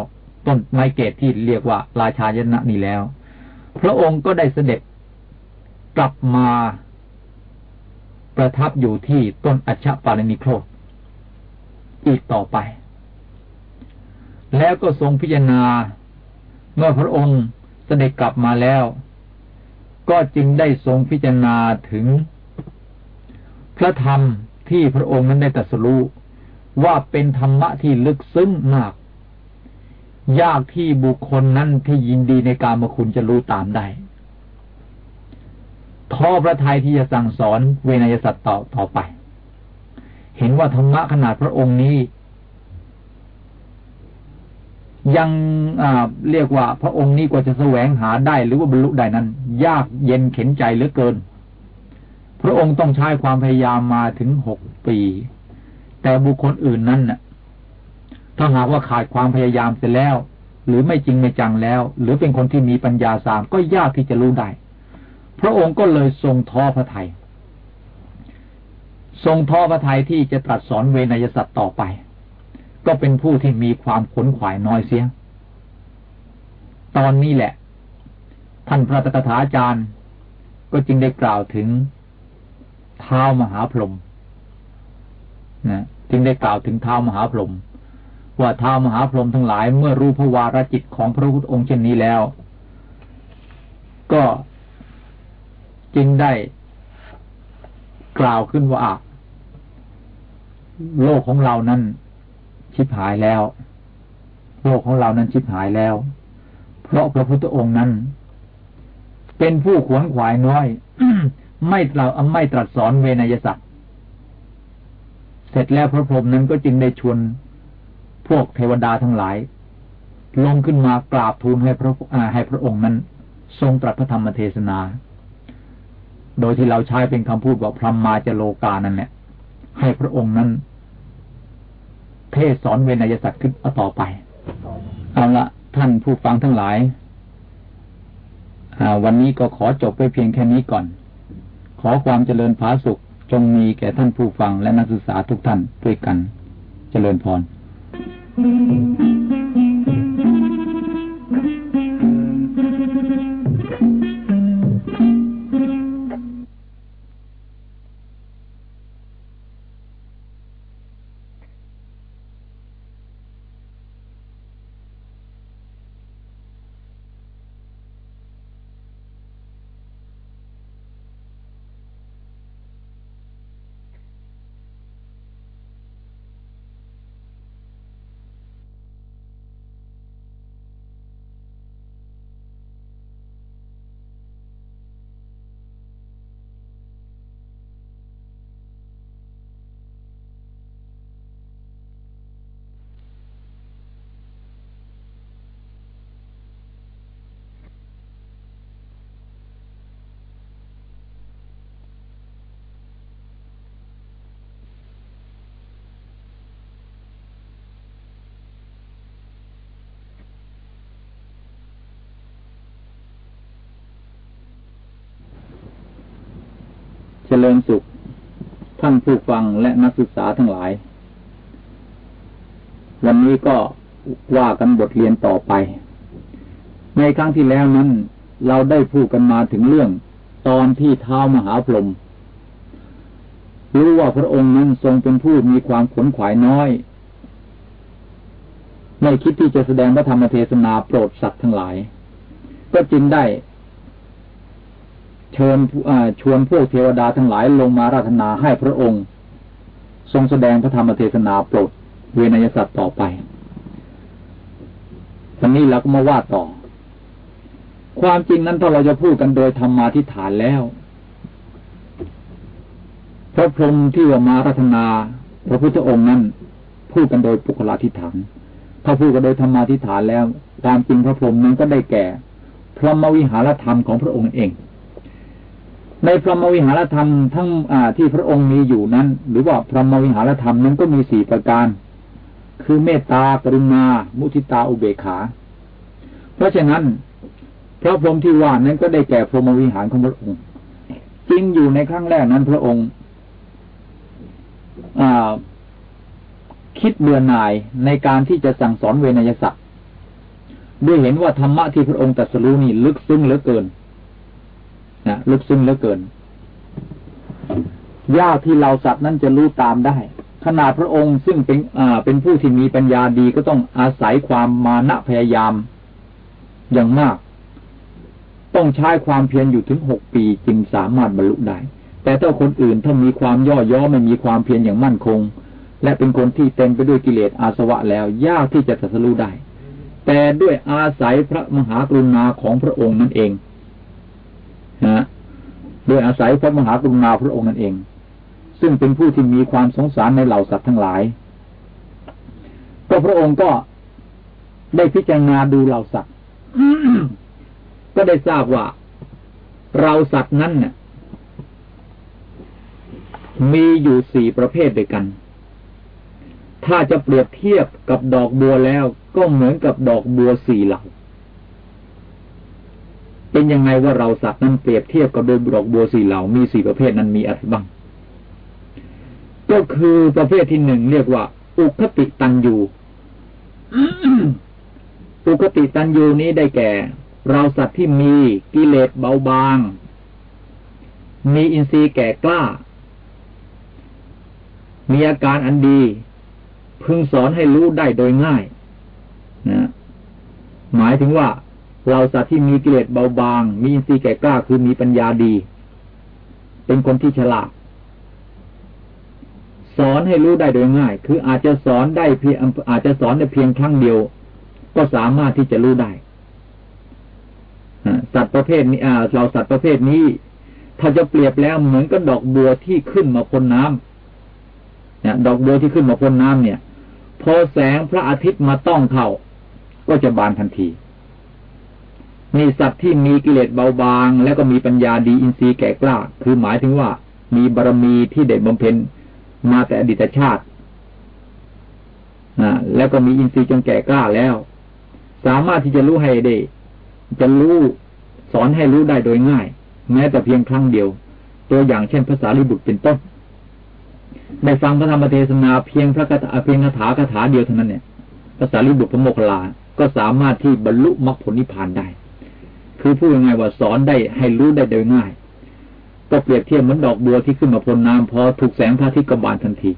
ต้นไม้เกตที่เรียกว่า ราชาจตนะนี่แล้ว พระองค์ก็ได้เสด็จกลับมา ประทับอยู่ที่ต้นอัชปารินิโครธอีกต่อไป แล้วก็ทรงพิจารณา เมื่อพระองค์เสด็จกลับมาแล้ว ก็จึงได้ทรงพิจารณาถึง พระธรรมที่พระองค์นั้นได้ตรัสรู้ว่าเป็นธรรมะที่ลึกซึ้งมาก ยากที่บุคคลนั้นที่ยินดีในการมาคุณจะรู้ตามได้ ท้อพระทัยที่จะสั่งสอนเวนยสัตว์ต่อต่อไป เห็นว่าธรรมะขนาดพระองค์นี้ ยังเรียกว่าพระองค์นี้กว่าจะแสวงหาได้หรือว่าบรรลุได้นั้น ยากเย็นเข็นใจเหลือเกิน พระองค์ต้องใช้ความพยายามมาถึงหกปี แต่บุคคลอื่นนั้นน่ะ ถ้าหากว่าขาดความพยายามเสร็จแล้ว หรือไม่จริงไม่จังแล้ว หรือเป็นคนที่มีปัญญาสามก็ยากที่จะรู้ได้ พระองค์ก็เลยทรงท้อพระทยัยทรงท้อพระทัยที่จะตรัสสอนเวนยสัตว์ต่อไป ก็เป็นผู้ที่มีความขนขวายน้อยเสีย ตอนนี้แหละ ท่านพระตถาจารย์ ก็จึงได้กล่าวถึงเท้ามหาพรหมนะจึงได้กล่าวถึงเท้ามหาพรหมว่าเท้ามหาพรหมทั้งหลายเมื่อรู้พระวารจิตของพระพุทธองค์เช่นนี้แล้ว ก็ จึงได้กล่าวขึ้นว่าโลกของเรานั้นชิบหายแล้ว โลกของเรานั้นชิบหายแล้ว เพราะพระพุทธองค์นั้น เป็นผู้ขวนขวายน้อย ไม่เราไม่ตรัสสอนเวนยศักดิ์เสร็จแล้วพระพรหมนั้นก็จึงได้ชวนพวกเทวดาทั้งหลาย ลงขึ้นมากราบทูลให้พระให้พระองค์นั้น ทรงตรัสพระธรรมเทศนา โดยที่เราใช้เป็นคำพูดว่าพรหมมาจโลกานั่นแหละให้พระองค์นั้น เทศสอนเวนยศักดิ์ขึ้นต่อไปเอาละท่านผู้ฟังทั้งหลายวันนี้ก็ขอจบไปเพียงแค่นี้ก่อน ขอความเจริญผาสุขจงมีแก่ท่านผู้ฟังและนักศึกษาทุกท่านด้วยกัน เจริญพร ริญสุข ท่านผู้ฟังและนักศึกษาทั้งหลาย วันนี้ก็ว่ากันบทเรียนต่อไป ในครั้งที่แล้วนั้น เราได้พูดกันมาถึงเรื่อง ตอนที่เท้ามหาพรหมรู้ว่าพระองค์นั้นทรงเป็นผู้มีความขนขวายน้อย ไม่คิดที่จะแสดงพระธรรมเทศนาโปรดสัตว์ทั้งหลาย ก็จึงได้ เชิญชวนพวกเทวดาทั้งหลายลงมาราธนาให้พระองค์ ทรงแสดงพระธรรมเทศนาโปรด เวนยสัตว์ต่อไปวันนี้เราก็มาว่าต่อ ความจริงนั้นถ้าเราจะพูดกันโดยธรรมาทิฐานแล้วพระพรหมที่ว่ามารัตนา พระพุทธองค์นั้น พูดกันโดยปุคลาธิฐานถ้าพูดกันโดยธรรมาทิฐานแล้วความจริงพระพรหมนั้นก็ได้แก่พระมวิหารธรรมของพระองค์เอง ในพรหมวิหารธรรมทั้งที่พระองค์มีอยู่นั้น หรือว่าพรหมวิหารธรรมนั้นก็มีสี่ประการ คือเมตตากรุณา มุทิตาอุเบกขา เพราะฉะนั้นพระพรหมที่ว่านั้นก็ได้แก่พรหมวิหารของพระองค์จริงอยู่ในครั้งแรกนั้นพระองค์คิดเบื่อหน่ายในการที่จะสั่งสอนเวนยศักดิ์ด้วยเห็นว่าธรรมะที่พระองค์ตรัสรู้นี่ลึกซึ้งเหลือเกิน นะลึกซึ้งเหลือเกิน ยากที่เราสัตว์นั้นจะรู้ตามได้ ขนาดพระองค์ซึ่งเป็นอ่าเป็นผู้ที่มีปัญญาดีก็ต้องอาศัยความมานะพยายามอย่างมาก ต้องใช้ความเพียรอยู่ถึงหกปีจึงสามารถบรรลุได้ แต่ถ้าคนอื่นถ้ามีความย่อย้อไม่มีความเพียรอย่างมั่นคง และเป็นคนที่เต็มไปด้วยกิเลสอาสวะแล้วยากที่จะตัดสู้ได้ แต่ด้วยอาศัยพระมหากรุณาของพระองค์นั่นเอง นะโดยอาศัยพระมหากรุณาพระองค์นั่นเอง ซึ่งเป็นผู้ที่มีความสงสารในเหล่าสัตว์ทั้งหลาย ก็พระองค์ก็ได้พิจารณาดูเหล่าสัตว์ก็ได้ทราบว่า เราสัตว์นั้นเนี่ยมีอยู่สี่ประเภทด้วยกัน ถ้าจะเปรียบเทียบกับดอกบัวแล้ว ก็เหมือนกับดอกบัวสี่เหล่า เป็นยังไงว่าเราสัตว์นั้นเปรียบเทียบกับโดยดอกบัวสี่เหล่ามีสี่ประเภทนั้นมีอะไรบ้าง ก็คือประเภทที่หนึ่งเรียกว่า อุคติตันยูอุคติตันยูนี้ได้แก่ เราสัตว์ที่มีกิเลสเบาบาง มีอินทรีย์แก่กล้า มีอาการอันดี พึงสอนให้รู้ได้โดยง่ายนะหมายถึงว่า เราสัตว์ที่มีกิเลสเบาบาง มีอินทรีย์แก่กล้าคือมีปัญญาดี เป็นคนที่ฉลาด สอนให้รู้ได้โดยง่าย คืออาจจะสอนได้เพียงอาจจะสอนได้เพียงครั้งเดียว ก็สามารถที่จะรู้ได้สัตว์ประเภทนี้เราสัตว์ประเภทนี้ ถ้าจะเปรียบแล้วเหมือนกับดอกบัวที่ขึ้นมาพ้นน้ำเนี่ยดอกบัวที่ขึ้นมาพ้นน้ำเนี่ย พอแสงพระอาทิตย์มาต้องเข้า ก็จะบานทันที มีสัตว์ที่มีกิเลสเบาบาง แล้วก็มีปัญญาดีอินทรีย์แก่กล้า คือหมายถึงว่า มีบารมีที่ได้บำเพ็ญมาแต่อดีตชาติแล้วก็มีอินทรีย์จนแก่กล้าแล้ว สามารถที่จะรู้ให้ได้ จะรู้สอนให้รู้ได้โดยง่าย แม้แต่เพียงครั้งเดียว ตัวอย่างเช่นภาษาลิบุตรเป็นต้นได้ฟังพระธรรมเทศนาเพียงพระคาถาเพียงคาถาคาถาเดียวเท่านั้นเนี่ยภาษาลิบุตรพระโมคคัลลาก็สามารถที่บรรลุมรรคผลนิพพานได้ คือพูดง่ายว่าสอนได้ให้รู้ได้โดยง่าย ก็เปรียบเทียบเหมือนดอกบัวที่ขึ้นมาพ้นน้ำพอถูกแสงพระอาทิตย์กบานทันที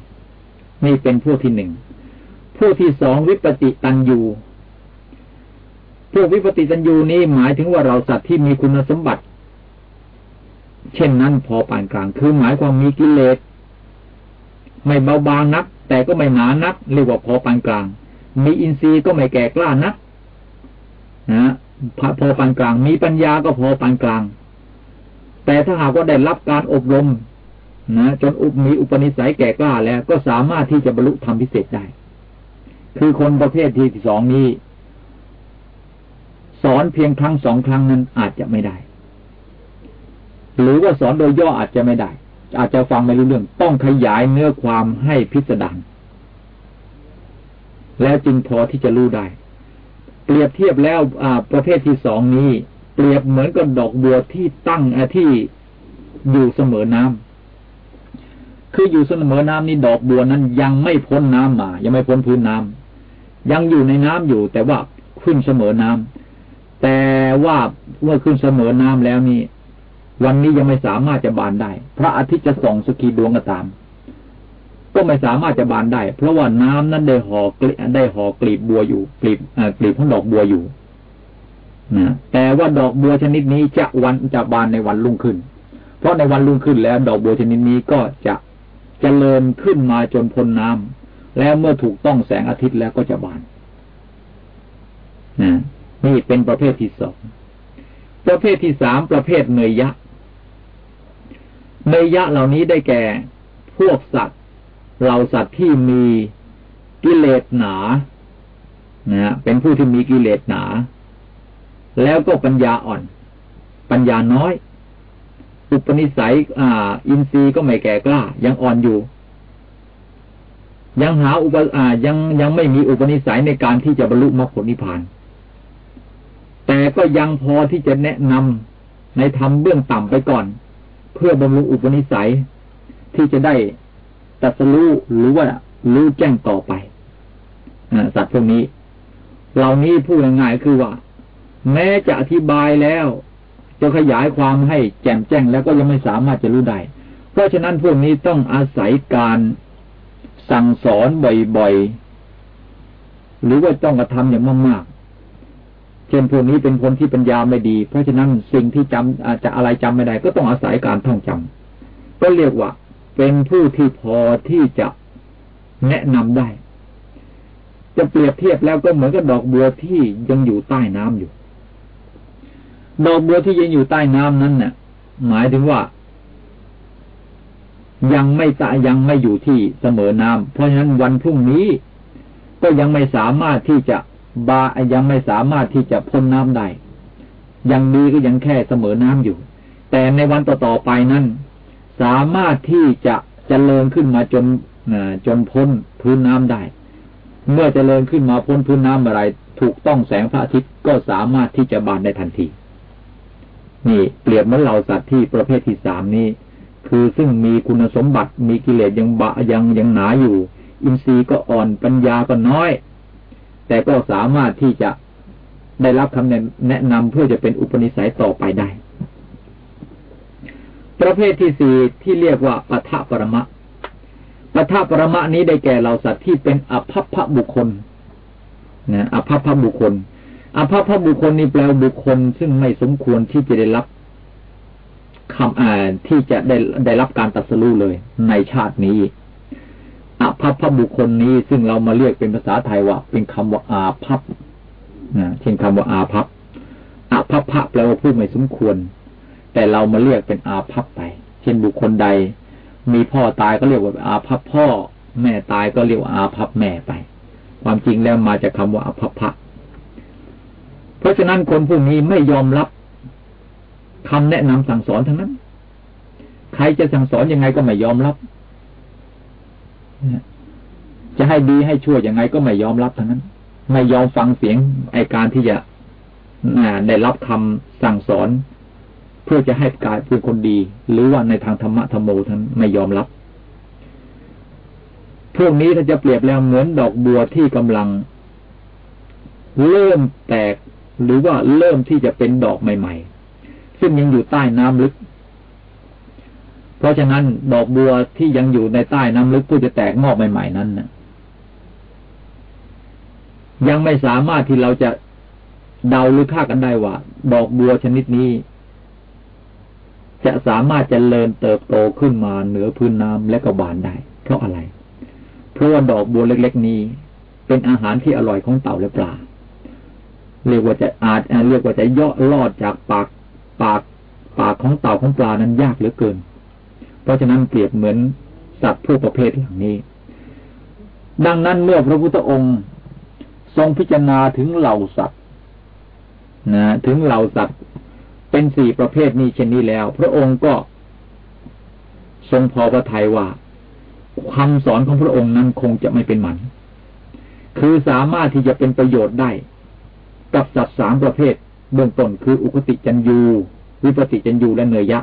นี่เป็นผู้ที่หนึ่งผู้ที่สองวิปติตันยูพวกวิปติตันยูนี้หมายถึงว่าเราสัตว์ที่มีคุณสมบัติ เช่นนั้นพอปานกลาง คือหมายความมีกิเลสไม่เบาบางนัก แต่ก็ไม่หนานักเรียกว่าพอปานกลาง มีอินทรีย์ก็ไม่แก่กล้านักนะ พอปานกลาง มีปัญญาก็พอปานกลาง แต่ถ้าหากว่าได้รับการอบรมนะจนอุมีอุปนิสัยแก่กล้าแล้ว ก็สามารถที่จะบรรลุธรรมพิเศษได้ คือคนประเภทที่สองนี้ สอนเพียงครั้งสองครั้งนั้นอาจจะไม่ได้ หรือว่าสอนโดยย่ออาจจะไม่ได้ อาจจะฟังไม่รู้เรื่อง ต้องขยายเนื้อความให้พิสดารแล้วจึงพอที่จะรู้ได้ เปรียบเทียบแล้วอ่าประเภทที่สองนี้ เปรียบเหมือนกับดอกบัวที่ตั้งที่อยู่เสมอน้ำคืออยู่เสมอน้ำนี่ดอกบัวนั้นยังไม่พ้นน้ำมา ยังไม่พ้นพื้นน้ำยังอยู่ในน้ำอยู่ แต่ว่าขึ้นเสมอน้ำแต่ว่าเมื่อขึ้นเสมอน้ำแล้วนี่ วันนี้ยังไม่สามารถจะบานได้ พระอาทิตย์จะส่องสกีดวงก็ตาม ก็ไม่สามารถจะบานได้ เพราะว่าน้ำนั้นได้ห่อกลีได้ห่อกลีบบัวอยู่กลีบกลีบของดอกบัวอยู่นะแต่ว่าดอกบัวชนิดนี้จะวันจะบานในวันรุ่งขึ้น เพราะในวันรุ่งขึ้นแล้ว ดอกบัวชนิดนี้ก็จะจะเจริญขึ้นมาจนพ้นน้ำแล้วเมื่อถูกต้องแสงอาทิตย์แล้วก็จะบานนะนี่เป็นประเภทที่สองประเภทที่สามประเภทเนยยะ เนยยะเหล่านี้ได้แก่พวกสัตว์ เหล่าสัตว์ที่มีกิเลสหนานะเป็นผู้ที่มีกิเลสหนา แล้วก็ปัญญาอ่อน ปัญญาน้อย อุปนิสัยอ่า อินทรีย์ก็ไม่แก่กล้า ยังอ่อนอยู่ ยังหาอุปอ่ายังยังไม่มีอุปนิสัยในการที่จะบรรลุมรรคผลนิพพาน แต่ก็ยังพอที่จะแนะนำในธรรมเบื้องต่ำไปก่อน เพื่อบำรุงอุปนิสัยที่จะได้ ตัดสู้หรือว่ารู้แจ้งต่อไปสัตว์พวกนี้ เหล่านี้พูดง่ายๆคือว่า แม้จะอธิบายแล้ว จะขยายความให้แจ่มแจ้งแล้วก็ยังไม่สามารถจะรู้ได้ เพราะฉะนั้นพวกนี้ต้องอาศัยการสั่งสอนบ่อยๆ หรือว่าต้องกระทำอย่างมากช่นพวกนี้เป็นคนที่ปัญญาไม่ดี เพราะฉะนั้นสิ่งที่จำอาจจะอะไรจำไม่ได้ ก็ต้องอาศัยการท่องจำก็เรียกว่า เป็นผู้ที่พอที่จะแนะนำได้ จะเปรียบเทียบแล้วก็เหมือนกับดอกบัวที่ยังอยู่ใต้น้ำอยู่ ดอกบัวที่ยังอยู่ใต้น้ำนั้นเนี่ยหมายถึงว่า ยังไม่ตะยังไม่อยู่ที่เสมอน้ำเพราะฉะนั้นวันพรุ่งนี้ก็ยังไม่สามารถที่จะบายังไม่สามารถที่จะพ้นน้ำได้ยังดีก็ยังแค่เสมอน้ำอยู่ แต่ในวันต่อๆไปนั้น สามารถที่จะจะเจริญขึ้นมาจนจนพ้นพื้นน้ำได้ เมื่อจเจริญขึ้นมาพ้นพื้นน้ำอะไร ถูกต้องแสงพระอาทิตย์ก็สามารถที่จะบานได้ทันที นี่เปรียบเหมือนเราสัตว์ที่ประเภทที่สามนี้ คือซึ่งมีคุณสมบัติมีกิเลสยังบะยังยังหนาอยู่ อินทรีย์ก็อ่อนปัญญาก็น้อย แต่ก็สามารถที่จะได้รับคำแนะนำเพื่อจะเป็นอุปนิสัยต่อไปได้ ประเภทที่สี่ที่เรียกว่าปัทะปรมะปัทะปรมะนี้ได้แก่เราสัตว์ที่เป็นอภัพพบุคคลนะอภัพพบุคคลอภัพพบุคคลนี้แปลบุคคล ซึ่งไม่สมควรที่จะได้รับคำอ่านที่จะได้ได้รับการตัดสู้เลย ในชาตินี้อภัพพบุคคลนี้ซึ่งเรามาเรียกเป็นภาษาไทยว่า เป็นคำว่าอาภัพนะเช่นคำว่าอาภัพอภัพพะแปลว่าผู้ไม่สมควร แต่เรามาเรียกเป็นอาภัพไป เช่นบุคคลใด มีพ่อตายก็เรียกว่าอาภัพพ่อ แม่ตายก็เรียกว่าอาภัพแม่ไป ความจริงแล้วมาจากคาว่าอาภัพพะเพราะฉะนั้นคนพวกนี้ไม่ยอมรับคำแนะนำสั่งสอนทั้งนั้น ใครจะสั่งสอนยังไงก็ไม่ยอมรับ จะให้ดีให้ชั่วยังไงก็ไม่ยอมรับทั้งนั้น ไม่ยอมฟังเสียงไอการที่จะได้รับคำสั่งสอน เพื่อจะให้กายเป็นคนดี หรือว่าในทางธรรมะธรรมโมท่านไม่ยอมรับพวกนี้ถ้าจะเปรียบแล้วเหมือนดอกบัวที่กำลัง เริ่มแตกหรือว่าเริ่มที่จะเป็นดอกใหม่ ๆ ซึ่งยังอยู่ใต้น้ำลึก เพราะฉะนั้นดอกบัวที่ยังอยู่ในใต้น้ำลึกผู้จะแตกงอกใหม่ ๆ นั้นนะยังไม่สามารถที่เราจะเดาหรือคาดกันได้ว่า ดอกบัวชนิดนี้ จะสามารถจเจริญเติบโตขึ้นมาเหนือพื้นน้ำและก็บานได้เพราะอะไร เพราะว่าดอกบัวเล็ก ๆ นี้ เป็นอาหารที่อร่อยของเต่าและปลาเรียกว่าจะอาจเรียกว่าจะย่อลอดจากปากปากปากของเต่าของปลานั้นยากเหลือเกิน เพราะฉะนั้นเปรียบเหมือนสัตว์ผู้ประเภทอย่างนี้ ดังนั้นเมื่อพระพุทธองค์ทรงพิจารณาถึงเหล่าสัตว์นะถึงเหล่าสัตว์ เป็นสี่ประเภทนี้เช่นนี้แล้ว พระองค์ก็ทรงพอพระทัยว่าคำสอนของพระองค์นั้นคงจะไม่เป็นหมันคือสามารถที่จะเป็นประโยชน์ได้ กับสัตว์สามประเภท เบื้องต้นคืออุคติจันยู วิปติจันยูและเนยยะ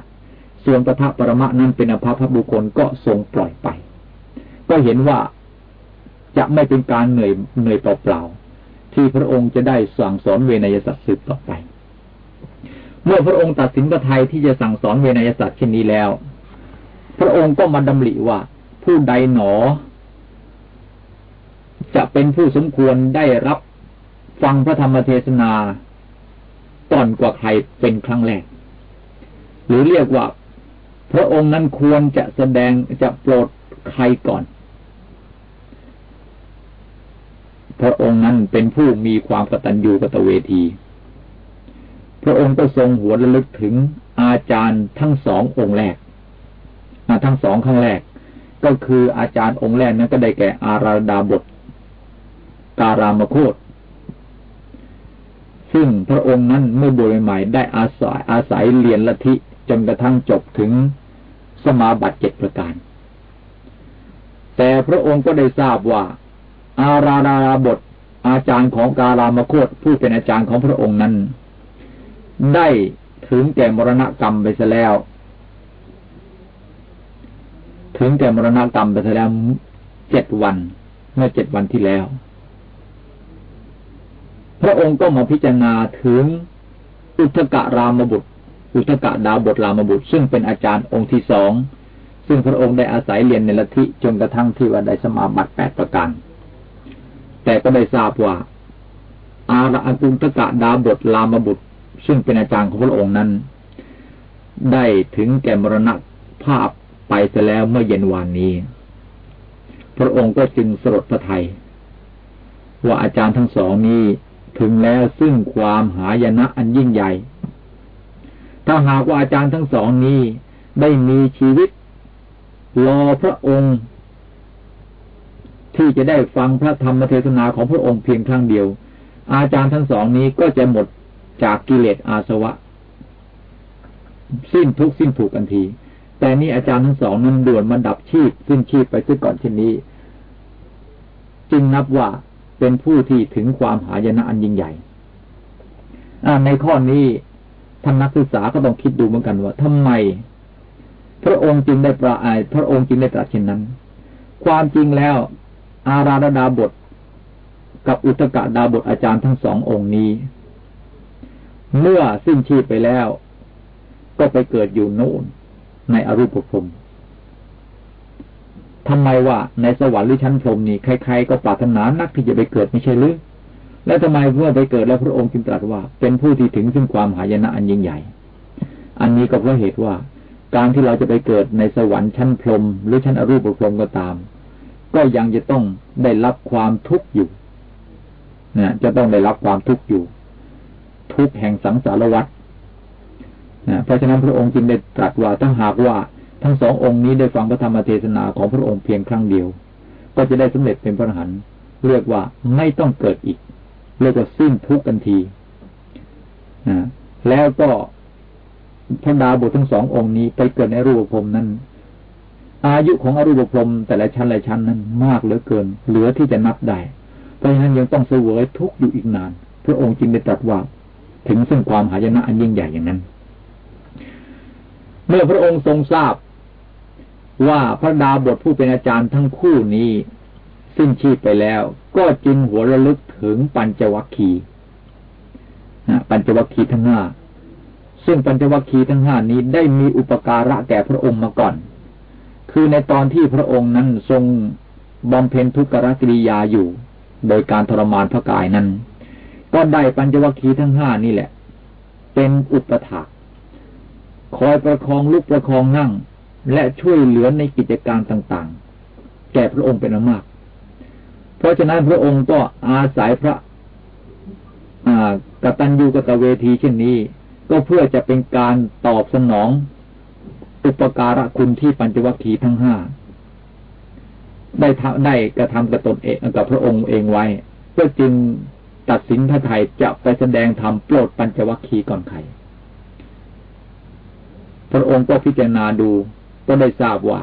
ส่วนปทะปรมะนั้นเป็นอภาพบุคคลก็ทรงปล่อยไป ก็เห็นว่าจะไม่เป็นการเหนื่อยเหนื่อยเปล่าๆที่พระองค์จะได้สั่งสอนเวนยสัตว์สืบต่อไป เมื่อพระองค์ตัดสินพระทัยที่จะสั่งสอนเวนยสัตว์เช่นนี้แล้ว พระองค์ก็มาดำริว่า ผู้ใดหนอ จะเป็นผู้สมควรได้รับฟังพระธรรมเทศนาก่อนกว่าใครเป็นครั้งแรก หรือเรียกว่า พระองค์นั้นควรจะแสดงจะโปรดใครก่อน พระองค์นั้นเป็นผู้มีความกตัญญูกตเวที พระองค์ก็ทรงหัวระลึกถึงอาจารย์ทั้งสององค์แรกทั้งสองครั้งแรก ก็คืออาจารย์องค์แรกนั้นก็ได้แก่อาราดาบทการามโคตซึ่งพระองค์นั้นเมื่อบวชใหม่ได้อาศัยอาศัยเรียนลัทธิจนกระทั่งจบถึงสมาบัติเจ็ดประการ แต่พระองค์ก็ได้ทราบว่า อาราดาบทอาจารย์ของการามโคตผู้เป็นอาจารย์ของพระองค์นั้น ได้ถึงแก่มรณกรรมไปซะแล้ว ถึงแก่มรณกรรมไปซะแล้วเจ็ดวัน เมื่อเจ็ดวันที่แล้ว พระองค์ก็มาพิจารณาถึงอุทกะรามบุตร อุทกะดาบทรามบุตร ซึ่งเป็นอาจารย์องค์ที่สองซึ่งพระองค์ได้อาศัยเรียนในลัทธิจนกระทั่งที่ว่าได้สมาบัติแปดประการแต่ก็ได้ทราบว่า อาระอุทกะดาบทรามบุตร ซึ่งเป็นอาจารย์ของพระองค์นั้น ได้ถึงแก่มรณะภาพไปเสียแล้วเมื่อเย็นวานนี้ พระองค์ก็จึงสลดพระทัยว่าอาจารย์ทั้งสองนี้ถึงแล้วซึ่งความหายนะอันยิ่งใหญ่ ถ้าหากว่าอาจารย์ทั้งสองนี้ได้มีชีวิต รอพระองค์ ที่จะได้ฟังพระธรรมเทศนาของพระองค์เพียงครั้งเดียว อาจารย์ทั้งสองนี้ก็จะหมด จากกิเลสอาสวะ สิ้นทุกสิ้นผูกกันที แต่นี่อาจารย์ทั้งสองนั้นด่วนมาดับชีพสิ้นชีพไปซะก่อนเช่นนี้ จึงนับว่าเป็นผู้ที่ถึงความหายนะอันยิ่งใหญ่ในข้อนี้ท่านนักศึกษาก็ต้องคิดดูเหมือนกันว่าทำไม พระองค์จึงได้ประอายพระองค์จึงได้ตรัสเช่นนั้น ความจริงแล้ว อาราธดาบท กับอุตกะดาบทอาจารย์ทั้งสององค์นี้ เมื่อสิ้นชีพไปแล้ว ก็ไปเกิดอยู่โน่น ในอรูปภพทำไมว่าในสวรรค์หรือชั้นพรมนี่ใครๆก็ปรารถนานักที่จะไปเกิดไม่ใช่หรือแล้วทำไมเมื่อไปเกิดแล้วพระองค์จึงตรัสว่า เป็นผู้ที่ถึงซึ่งความหายนะอันยิ่งใหญ่ อันนี้ก็เพราะเหตุว่า การที่เราจะไปเกิดในสวรรค์ชั้นพรมหรือชั้นอรูปพรมก็ตาม ก็ยังจะต้องได้รับความทุกข์อยู่นะจะต้องได้รับความทุกข์อยู่ ทุกแห่งสังสารวัฏนะเพราะฉะนั้นพระองค์จึงได้ตรัสว่าถ้าหากว่าทั้งสององค์นี้ได้ฟังพระธรรมเทศนาของพระองค์เพียงครั้งเดียว ก็จะได้สำเร็จเป็นพระอรหันต์เรียกว่าไม่ต้องเกิดอีก เรียกว่าสิ้นทุกข์กันทีนะแล้วก็พระดาบุตรทั้งสององค์นี้ไปเกิดในรูปภพนั้น อายุของอรูปภพแต่ละชั้นหละชั้นนั้นมากเหลือเกิน เหลือที่จะนับได้ เพราะฉะนั้นยังต้องเสวยทุกข์อยู่อีกนาน พระองค์จึงได้ตรัสว่า ถึงซึ่งความหายนะอันยิ่งใหญ่อย่างนั้น เมื่อพระองค์ทรงทราบว่าพระดาบทผู้เป็นอาจารย์ทั้งคู่นี้ สิ้นชีพไปแล้ว ก็จึงหัวระลึกถึงปัญจวัคคีปัญจวัคคีทั้งห้าซึ่งปัญจวัคคีทั้งห้านี้ได้มีอุปการะแก่พระองค์มาก่อน คือในตอนที่พระองค์นั้นทรงบำเพ็ญทุกขกิริยาอยู่ โดยการทรมานพระกายนั้น ก็ได้ปัญจวัคคีย์ทั้งห้านี่แหละ เป็นอุปถากคอยประคองลุกประคองนั่ง และช่วยเหลือในกิจการต่างๆ แก่พระองค์เป็นมาก เพราะฉะนั้นพระองค์ก็อาศัยพระกตัญญูกตเวทีเช่นนี้ ก็เพื่อจะเป็นการตอบสนอง อุปการะคุณที่ปัญจวัคคีย์ทั้งห้าได้ทำได้กระทำกับตนเองกับพระองค์เองไว้เพื่อจึง ตัดสินพระไทยจะไปแสดงธรรมโปรดปัญจวัคคีย์ก่อนใคร พระองค์ก็พิจารณาดูก็ได้ทราบว่า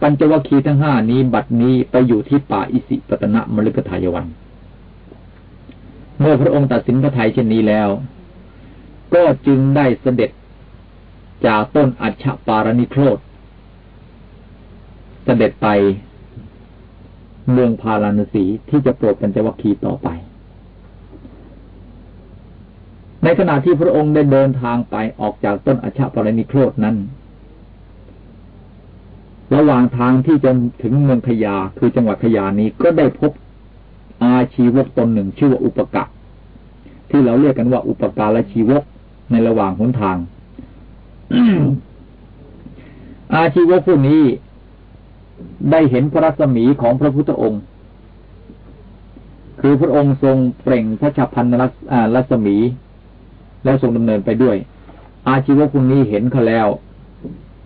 ปัญจวัคคีย์ทั้งห้านี้บัดนี้ไปอยู่ที่ป่าอิสิปตนะมฤคทายวัน เมื่อพระองค์ตัดสินพระไทยเช่นนี้แล้ว ก็จึงได้เสด็จจากต้นอัชปารณิโครธเสด็จไปเมืองพาราณสีที่จะโปรดปัญจวัคคีย์ต่อไป ในขณะที่พระองค์ได้เดินทางไปออกจากต้นอัชปรณิโครธนั้น ระหว่างทางที่จะถึงเมืองขยาคือจังหวัดขยานี้ก็ได้พบอาชีวกตนหนึ่งชื่อว่าอุปกะที่เราเรียกกันว่าอุปการชีวกในระหว่างหนทาง อาชีวะผู้นี้ได้เห็นพระรัศมีของพระพุทธองค์ คือพระองค์ทรงเปล่งพระฉับพันรัศมี แล้วทรงดำเนินไปด้วย อาชีวะผู้นี้เห็นเขาแล้ว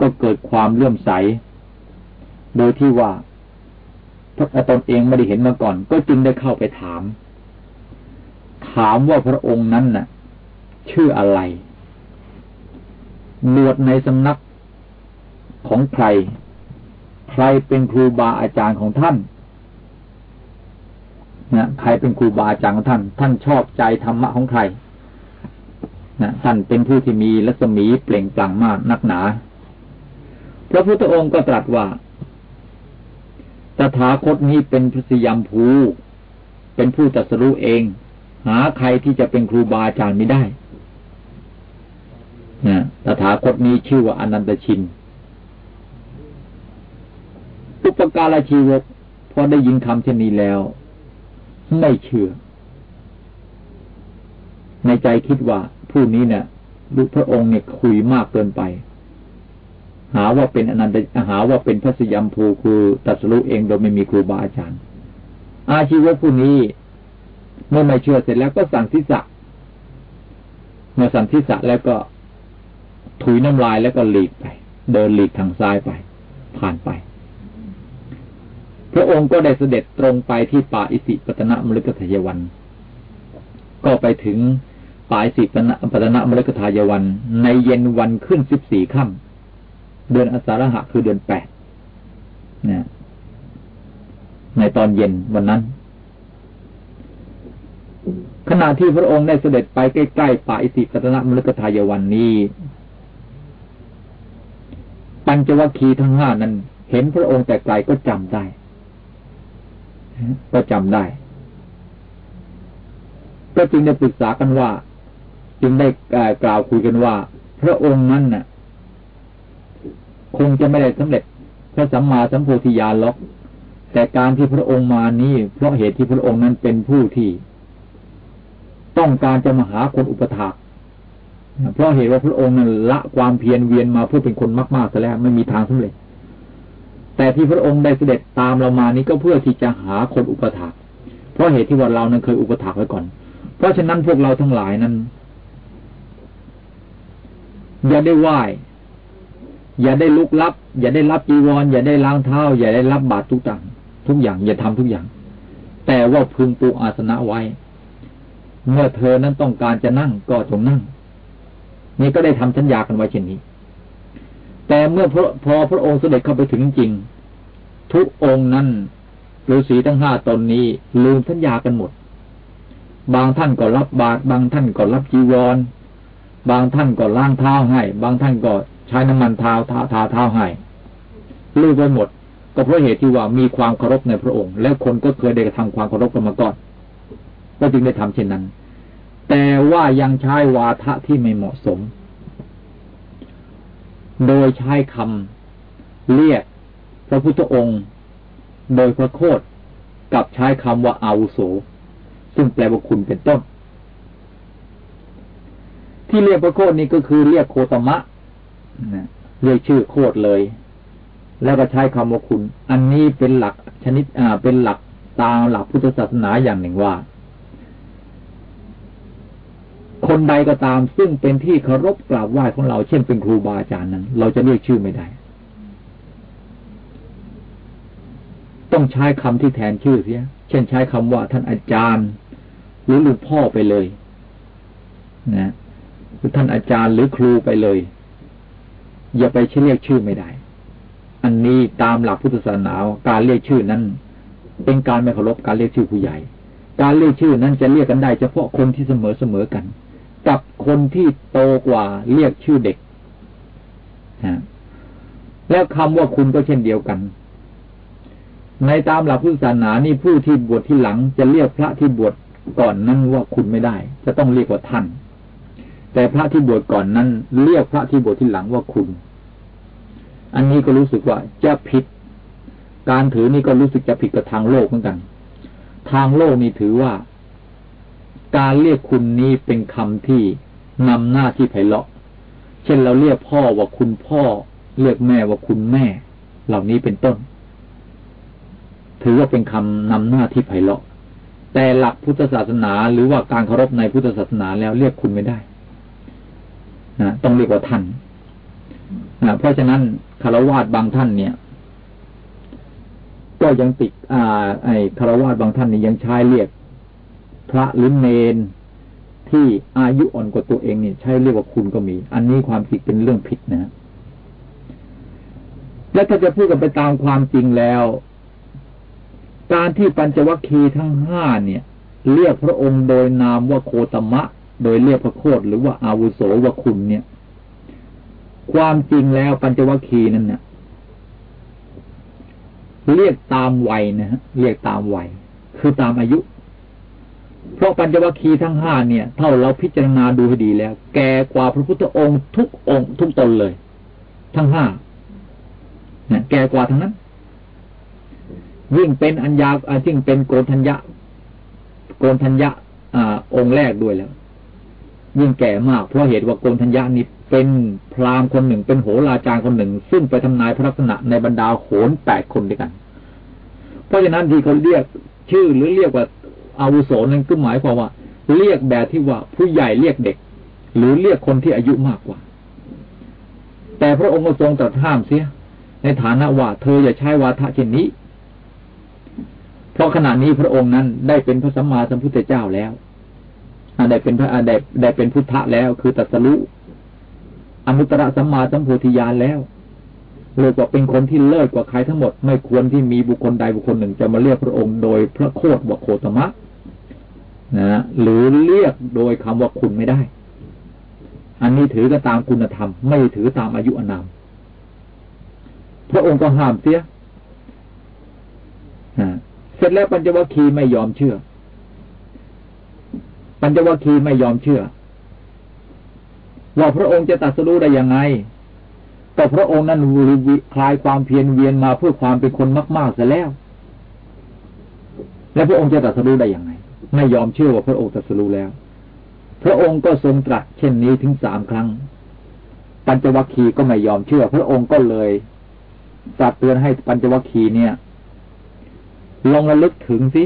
ก็เกิดความเลื่อมใส โดยที่ว่าพระตนเองไม่ได้เห็นมาก่อน ก็จึงได้เข้าไปถาม ถามว่าพระองค์นั้นน่ะ ชื่ออะไรบวชในสำนักของใคร ใครเป็นครูบาอาจารย์ของท่านนะใครเป็นครูบาอาจารย์ของท่าน ท่านชอบใจธรรมะของใคร นะท่านเป็นผู้ที่มีรัศมีเปล่งปลั่งมากนักหนา พระพุทธองค์ก็ตรัสว่า ตถาคตนี้เป็นพระสยามภู เป็นผู้ตรัสรู้เอง หาใครที่จะเป็นครูบาอาจารย์ไม่ได้นะตถาคตนี้ชื่อว่าอนันตชิน อุปการชีวกพอได้ยินคำเช่นนี้แล้ว ไม่เชื่อ ในใจคิดว่า ผู้นี้เนี่ยลูกพระองค์เนี่ยคุยมากเกินไป หาว่าเป็นอนันตหาว่าเป็นพระสยามภูคือตัสรู้เองโดยไม่มีครูบาอาจารย์ อาชีวะผู้นี้ เมื่อไม่เชื่อเสร็จแล้วก็สั่งทิศะเมื่อสั่งทิศะแล้วก็ถุยน้ำลายแล้วก็หลีกไป เดินหลีกทางซ้ายไป ผ่านไป พระองค์ก็ได้เสด็จตรงไปที่ป่าอิสิปตนมฤคทยวัน ก็ไปถึง ป่าอิสิบปตนะปตนะมฤคทายวัน ในเย็นวันขึ้นสิบสี่ค่ำเดือนอสาระหะคือเดือนแปดนะในตอนเย็นวันนั้น ขณะที่พระองค์ได้เสด็จไปใกล้ๆป่าอิสิปตนะมฤคทายวันนี้ปัญจวัคคีย์ทั้งห้านั้น เห็นพระองค์แต่ไกลก็จำได้ ก็จำได้ ก็จึงได้ปรึกษากันว่า จึงได้กล่าวคุยกันว่า พระองค์นั้นน่ะ คงจะไม่ได้สำเร็จพระสัมมาสัมโพธิญาณหรอก แต่การที่พระองค์มานี้ เพราะเหตุที่พระองค์นั้นเป็นผู้ที่ ต้องการจะมาหาคนอุปถากเพราะเหตุว่าพระองค์นั้นละความเพียรเวียนมาเพื่อเป็นคนมากๆซะแล้วไม่มีทางสำเร็จ แต่ที่พระองค์ได้เสด็จตามเรามานี้ก็เพื่อที่จะหาคนอุปถากเพราะเหตุที่ว่าเรานั้นเคยอุปถัมภ์ไว้ก่อน เพราะฉะนั้นพวกเราทั้งหลายนั้น อย่าได้ไหว้อย่าได้ลุกลับ อย่าได้รับจีวร อย่าได้ล้างเท้า อย่าได้รับบาตรทุกอย่างทุกอย่าง อย่าทำทุกอย่าง แต่ว่าพึงปูอาสนะไว้ เมื่อเธอนั้นต้องการจะนั่งก็จงนั่ง นี่ก็ได้ทำสัญญากันไว้เช่นนี้ แต่เมื่อพอพอพระองค์เสด็จเข้าไปถึงจริง ทุกองค์นั้นฤาษีทั้งห้าตนนี้ลืมสัญญากันหมด บางท่านก็รับบาตรบางท่านก็รับจีวร บางท่านก็ล้างเท้าให้ บางท่านก็ใช้น้ำมันเท้าทาทาเท้าให้ลืมไปหมด ก็เพราะเหตุที่ว่ามีความเคารพในพระองค์ และคนก็เคยได้ทำความเคารพกันมาก่อนก็จึงได้ทำเช่นนั้น แต่ว่ายังใช้วาทะที่ไม่เหมาะสม โดยใช้คำเรียกพระพุทธองค์ โดยพระโคดกับใช้คำว่าอาวุโส ซึ่งแปลว่าคุณเป็นต้น ที่เรียกพระโคดนี้ก็คือเรียกโคตมะเรียกชื่อโคดเลย แล้วก็ใช้คำว่าคุณ อันนี้เป็นหลักชนิดอ่าเป็นหลักตามหลักพุทธศาสนาอย่างหนึ่งว่า คนใดก็ตามซึ่งเป็นที่เคารพกราบไหว้ของเรา เช่นเป็นครูบาอาจารย์นั้น เราจะเรียกชื่อไม่ได้ ต้องใช้คำที่แทนชื่อเสีย เช่นใช้คำว่าท่านอาจารย์ หรือหลวงพ่อไปเลย นะ หรือท่านอาจารย์หรือครูไปเลย อย่าไปเรียกชื่อไม่ได้ อันนี้ตามหลักพุทธศาสนาการเรียกชื่อนั้น เป็นการไม่เคารพการเรียกชื่อผู้ใหญ่ การเรียกชื่อนั้นจะเรียกกันได้ เฉพาะคนที่เสมอเสมอกัน กับคนที่โตกว่าเรียกชื่อเด็กนะแล้วคำว่าคุณก็เช่นเดียวกัน ในตามหลักพุทธศาสนานี่ผู้ที่บวชที่หลังจะเรียกพระที่บวชก่อนนั้นว่าคุณไม่ได้ จะต้องเรียกว่าท่าน แต่พระที่บวชก่อนนั้น เรียกพระที่บวชที่หลังว่าคุณ อันนี้ก็รู้สึกว่าจะผิด การถือนี่ก็รู้สึกจะผิดกับทางโลกเหมือนกัน ทางโลกนี่ถือว่า การเรียกคุณนี้เป็นคำที่นำหน้าที่ไพเราะ เช่นเราเรียกพ่อว่าคุณพ่อ เรียกแม่ว่าคุณแม่ เหล่านี้เป็นต้น ถือว่าเป็นคำนำหน้าที่ไพเราะ แต่หลักพุทธศาสนา หรือว่าการเคารพในพุทธศาสนาแล้วเรียกคุณไม่ได้ นะต้องเรียกว่าท่านนะเพราะฉะนั้นคารวาสบางท่านเนี่ย ก็ยังติดอ่า ไอ้คารวาสบางท่านนี่ยังใช้เรียก พระหรือเนนที่อายุอ่อนกว่าตัวเองเนี่ยใช้เรียกว่าคุณก็มี อันนี้ความจริงเป็นเรื่องผิดนะ และถ้าจะพูดกันไปตามความจริงแล้ว การที่ปัญจวัคคีย์ทั้งห้าเนี่ย เรียกพระองค์โดยนามว่าโคตมะ โดยเรียกพระโคดหรือว่าอาวุโสวคุณเนี่ย ความจริงแล้วปัญจวัคคีย์นั้นเนี่ยเรียกตามวัยนะฮะเรียกตามวัยคือตามอายุ เพราะปัญจวัคคีย์ทั้งห้าเนี่ย เท่าเราพิจารณาดูให้ดีแล้ว แก่กว่าพระพุทธองค์ทุกองค์ทุกตนเลย ทั้งห้าเนี่ยแก่กว่าทั้งนั้น ยิ่งเป็นอัญญายิ่งเป็นโกนทัญญะโกนทัญญะองค์แรกด้วยแล้ว ยิ่งแก่มาก เพราะเหตุว่าโกนทัญญะนี้เป็นพราหมณ์คนหนึ่ง เป็นโหราจารย์คนหนึ่ง ซึ่งไปทำนายพระลักษณะในบรรดาโหนแปดคนด้วยกัน เพราะฉะนั้นที่เขาเรียกชื่อหรือเรียกว่าอาวุโสนั้นก็หมายความว่า เรียกแบบที่ว่าผู้ใหญ่เรียกเด็ก หรือเรียกคนที่อายุมากกว่า แต่พระองค์ทรงตรัสห้ามเสีย ในฐานะว่าเธออย่าใช้วาทะเช่นนี้ เพราะขณะนี้พระองค์นั้นได้เป็นพระสัมมาสัมพุทธเจ้าแล้ว ได้เป็นพระได้ได้เป็นพุทธะแล้ว คือตัสรุอนุตตรสัมมาสัมโพธิญาณแล้วเรียกว่าเป็นคนที่เลิศกว่าใครทั้งหมด ไม่ควรที่มีบุคคลใดบุคคลหนึ่งจะมาเรียกพระองค์โดยพระโคดว่าโคตมะนะหรือเรียกโดยคำว่าคุณไม่ได้ อันนี้ถือก็ตามคุณธรรม ไม่ถือตามอายุอนาม พระองค์ก็ห้ามเสียเสร็จแล้วปัญจวัคคีย์ไม่ยอมเชื่อ ปัญจวัคคีย์ไม่ยอมเชื่อ ว่าพระองค์จะตัดสู้ได้ยังไงก็พระองค์นั้นคลายความเพียรเวียนมาเพื่อความเป็นคนมากๆเสียแล้ว และพระองค์จะตัดสู้ได้ยังไง ไม่ยอมเชื่อว่าพระองค์ตัดสู้แล้ว พระองค์ก็ทรงตรัสเช่นนี้ถึงสามครั้ง ปัญจวัคคีย์ก็ไม่ยอมเชื่อ พระองค์ก็เลยตรัสเตือนให้ปัญจวัคคีย์เนี่ยลองระลึกถึงสิ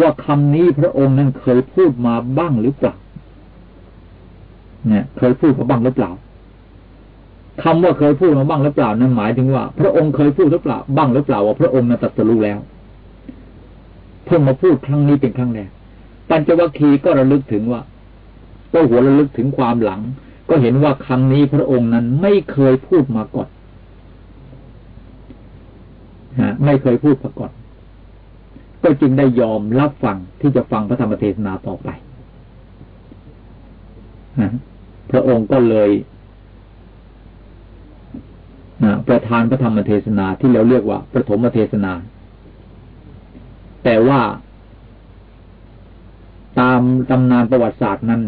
ว่าคำนี้พระองค์นั้นเคยพูดมาบ้างหรือเปล่า เนี่ย เคยพูดมาบ้างหรือเปล่าคำว่าเคยพูดมาบ้างหรือเปล่า นั้นหมายถึงว่า พระองค์เคยพูดหรือเปล่า บ้างหรือเปล่าว่าพระองค์นั้นตรัสรู้แล้วเพิ่งมาพูดครั้งนี้เป็นครั้งแรกปัญจวัคคีย์ก็ระลึกถึงว่าก็หัวระลึกถึงความหลัง ก็เห็นว่าคำนี้พระองค์นั้นไม่เคยพูดมาก่อนไม่เคยพูดมาก่อน ก็จึงได้ยอมรับฟังที่จะฟังพระธรรมเทศนาต่อไปพระองค์ก็เลยประธานพระธรรมเทศนาที่เราเรียกว่าประถมเทศนา แต่ว่าตามตำนานประวัติศาสตร์นั้น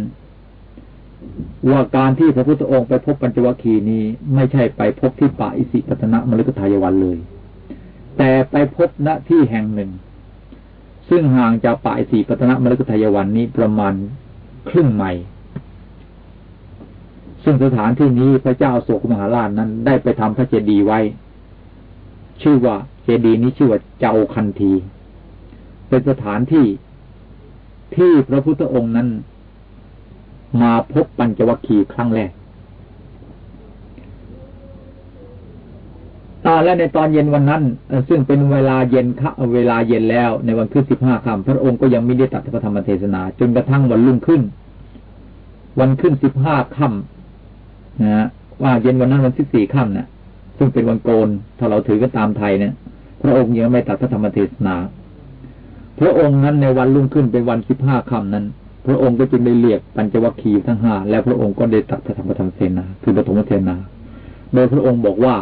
ว่าการที่พระพุทธองค์ไปพบปัญจวัคคีย์นี้ ไม่ใช่ไปพบที่ป่าอิสิปตนะมฤคทายวันเลย แต่ไปพบณที่แห่งหนึ่ง ซึ่งห่างจากป่าสีปัตนะมฤคทายวันนี้ประมาณครึ่งไมล์ซึ่งสถานที่นี้พระเจ้าโศกมหาราชนั้น ได้ไปทำพระเจดีย์ไว้ ชื่อว่าเจดีย์นี้ชื่อว่าเจ้าคันที เป็นสถานที่ที่พระพุทธองค์นั้น มาพบปัญจวัคคีย์ครั้งแรกตา และในตอนเย็นวันนั้น ซึ่งเป็นเวลาเย็นค่ะเวลาเย็นแล้ว ในวันขึ้นสิบห้าค่ำพระองค์ก็ยังไม่ได้ตัดพระธรรมเทศนา จนกระทั่งวันรุ่งขึ้น วันขึ้นสิบห้าค่ำนะว่าเย็นวันนั้นวันสิบสี่ค่ำเนี่ยซึ่งเป็นวันโกน ถ้าเราถือกันตามไทยเนี่ยพระองค์ยังไม่ตัดพระธรรมเทศนา พระองค์นั้นในวันรุ่งขึ้นเป็นวันสิบห้าค่ำนั้น พระองค์ก็จึงได้เรียกปัญจวัคคีย์ทั้งห้าและพระองค์ก็ได้ตัดพระธรรมเทศนา คือปฐมเทศนา โดยพระองค์บอกว่า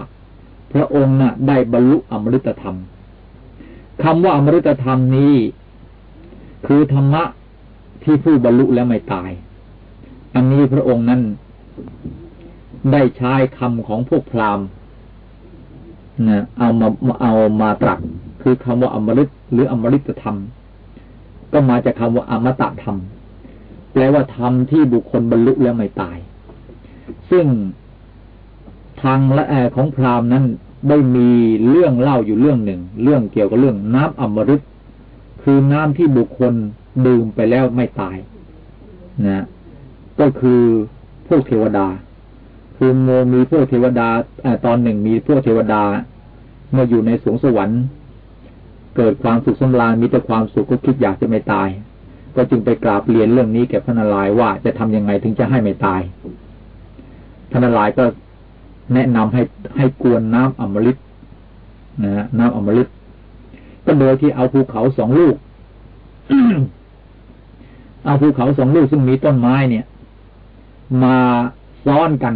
พระองค์น่ะ ได้บรรลุอมฤตธรรมคำว่าอมฤตธรรมนี้ คือธรรมะที่ผู้บรรลุแล้วไม่ตาย อันนี้พระองค์นั้นได้ใช้คำของพวกพราหมณ์นะเอามาเอามาตรัสคือคำว่าอมฤตหรืออมฤตธรรม ก็มาจากคาว่าอมตะธรรม แปลว่าธรรมที่บุคคลบรรลุแล้วไม่ตาย ซึ่ง ทางละแอของพราหมณ์นั้นได้มีเรื่องเล่าอยู่เรื่องหนึ่ง เรื่องเกี่ยวกับเรื่องน้ำอมฤตคือน้ำที่บุคคลดื่มไปแล้วไม่ตายนะก็คือพวกเทวดา คือโมมีพวกเทวดาอตอนหนึ่งมีพวกเทวดาเมื่ออยู่ในสวงสวรรค์ เกิดความสุขสมราญมีแต่ความสุขก็คิดอยากจะไม่ตาย ก็จึงไปกราบเรียนเรื่องนี้แก่พระนารายณ์ว่าจะทำยังไงถึงจะให้ไม่ตายพระนารายณ์ก็ แนะนำให้ให้กวนน้ำอมฤตนะน้ำอมฤตก็โดยที่เอาภูเขาสองลูก เอาภูเขาสองลูกซึ่งมีต้นไม้เนี่ย มาซ้อนกัน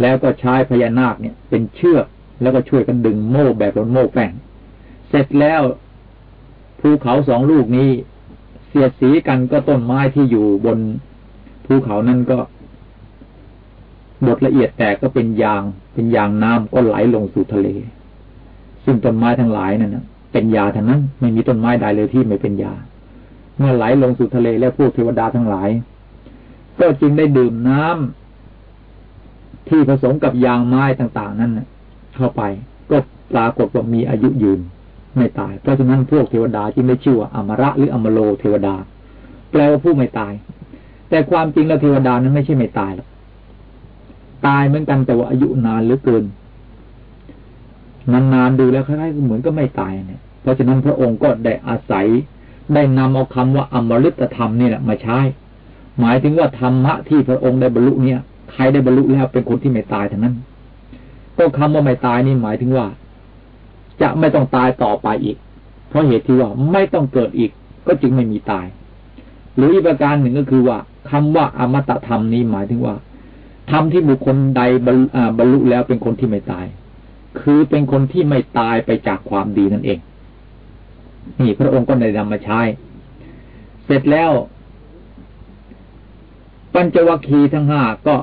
แล้วก็ใช้พญานาคเนี่ย เป็นเชือกแล้วก็ช่วยกันดึงโม่แบบโม่แป้งเสร็จแล้วภูเขาสองลูกนี้ เสียดสีกันก็ต้นไม้ที่อยู่บนภูเขานั้นก็ บดละเอียดแตกก็เป็นยาง เป็นยางน้ำก็ไหลลงสู่ทะเล ซึ่งต้นไม้ทั้งหลายนั่นเป็นยาทั้งนั้น ไม่มีต้นไม้ใดเลยที่ไม่เป็นยา เมื่อไหลลงสู่ทะเลแล้วพวกเทวดาทั้งหลาย ก็จึงได้ดื่มน้ำที่ผสมกับยางไม้ต่าง ๆ นั้นเข้าไป ก็ปรากฏว่ามีอายุยืนไม่ตาย เพราะฉะนั้นพวกเทวดาจึงได้ชื่อว่าอมระหรืออมโลเทวดา แปลว่าผู้ไม่ตาย แต่ความจริงแล้วเทวดานั้นไม่ใช่ไม่ตายหรอก ตายเหมือนกันแต่ว่าอายุนานเหลือเกิน นานๆดูแล้วคล้ายๆเหมือนก็ไม่ตายเนี่ย เพราะฉะนั้นพระองค์ก็ได้อาศัย ได้นำเอาคำว่าอมฤตธรรมนี่แหละมาใช้ หมายถึงว่าธรรมะที่พระองค์ได้บรรลุเนี่ยใครได้บรรลุแล้วเป็นคนที่ไม่ตายทั้งนั้น ก็คำว่าไม่ตายนี่หมายถึงว่า จะไม่ต้องตายต่อไปอีก เพราะเหตุที่ว่าไม่ต้องเกิดอีก ก็จึงไม่มีตาย หรืออีกประการหนึ่งก็คือว่าคำว่าอมตะธรรมนี้หมายถึงว่า ทำที่บุคคลใดบรรลุแล้วเป็นคนที่ไม่ตาย คือเป็นคนที่ไม่ตายไปจากความดีนั่นเอง นี่พระองค์ก็ได้นำมาใช้ เสร็จแล้ว ปัญจวัคคีย์ทั้งห้าก็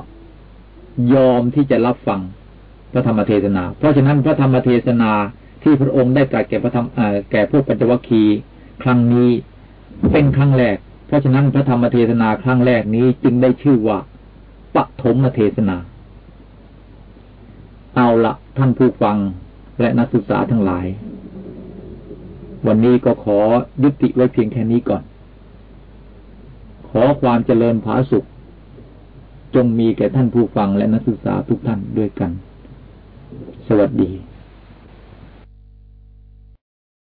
ยอมที่จะรับฟังพระธรรมเทศนา เพราะฉะนั้นพระธรรมเทศนาที่พระองค์ได้ตรัสแก่พระธรรมแก่พวกปัญจวัคคีย์ครั้งนี้เป็นครั้งแรก เพราะฉะนั้นพระธรรมเทศนาครั้งแรกนี้จึงได้ชื่อว่า ปฐมเทศนา เอาละท่านผู้ฟังและนักศึกษาทั้งหลาย วันนี้ก็ขอยุติไว้เพียงแค่นี้ก่อน ขอความเจริญผาสุข จงมีแก่ท่านผู้ฟังและนักศึกษาทุกท่านด้วยกัน สวัสดี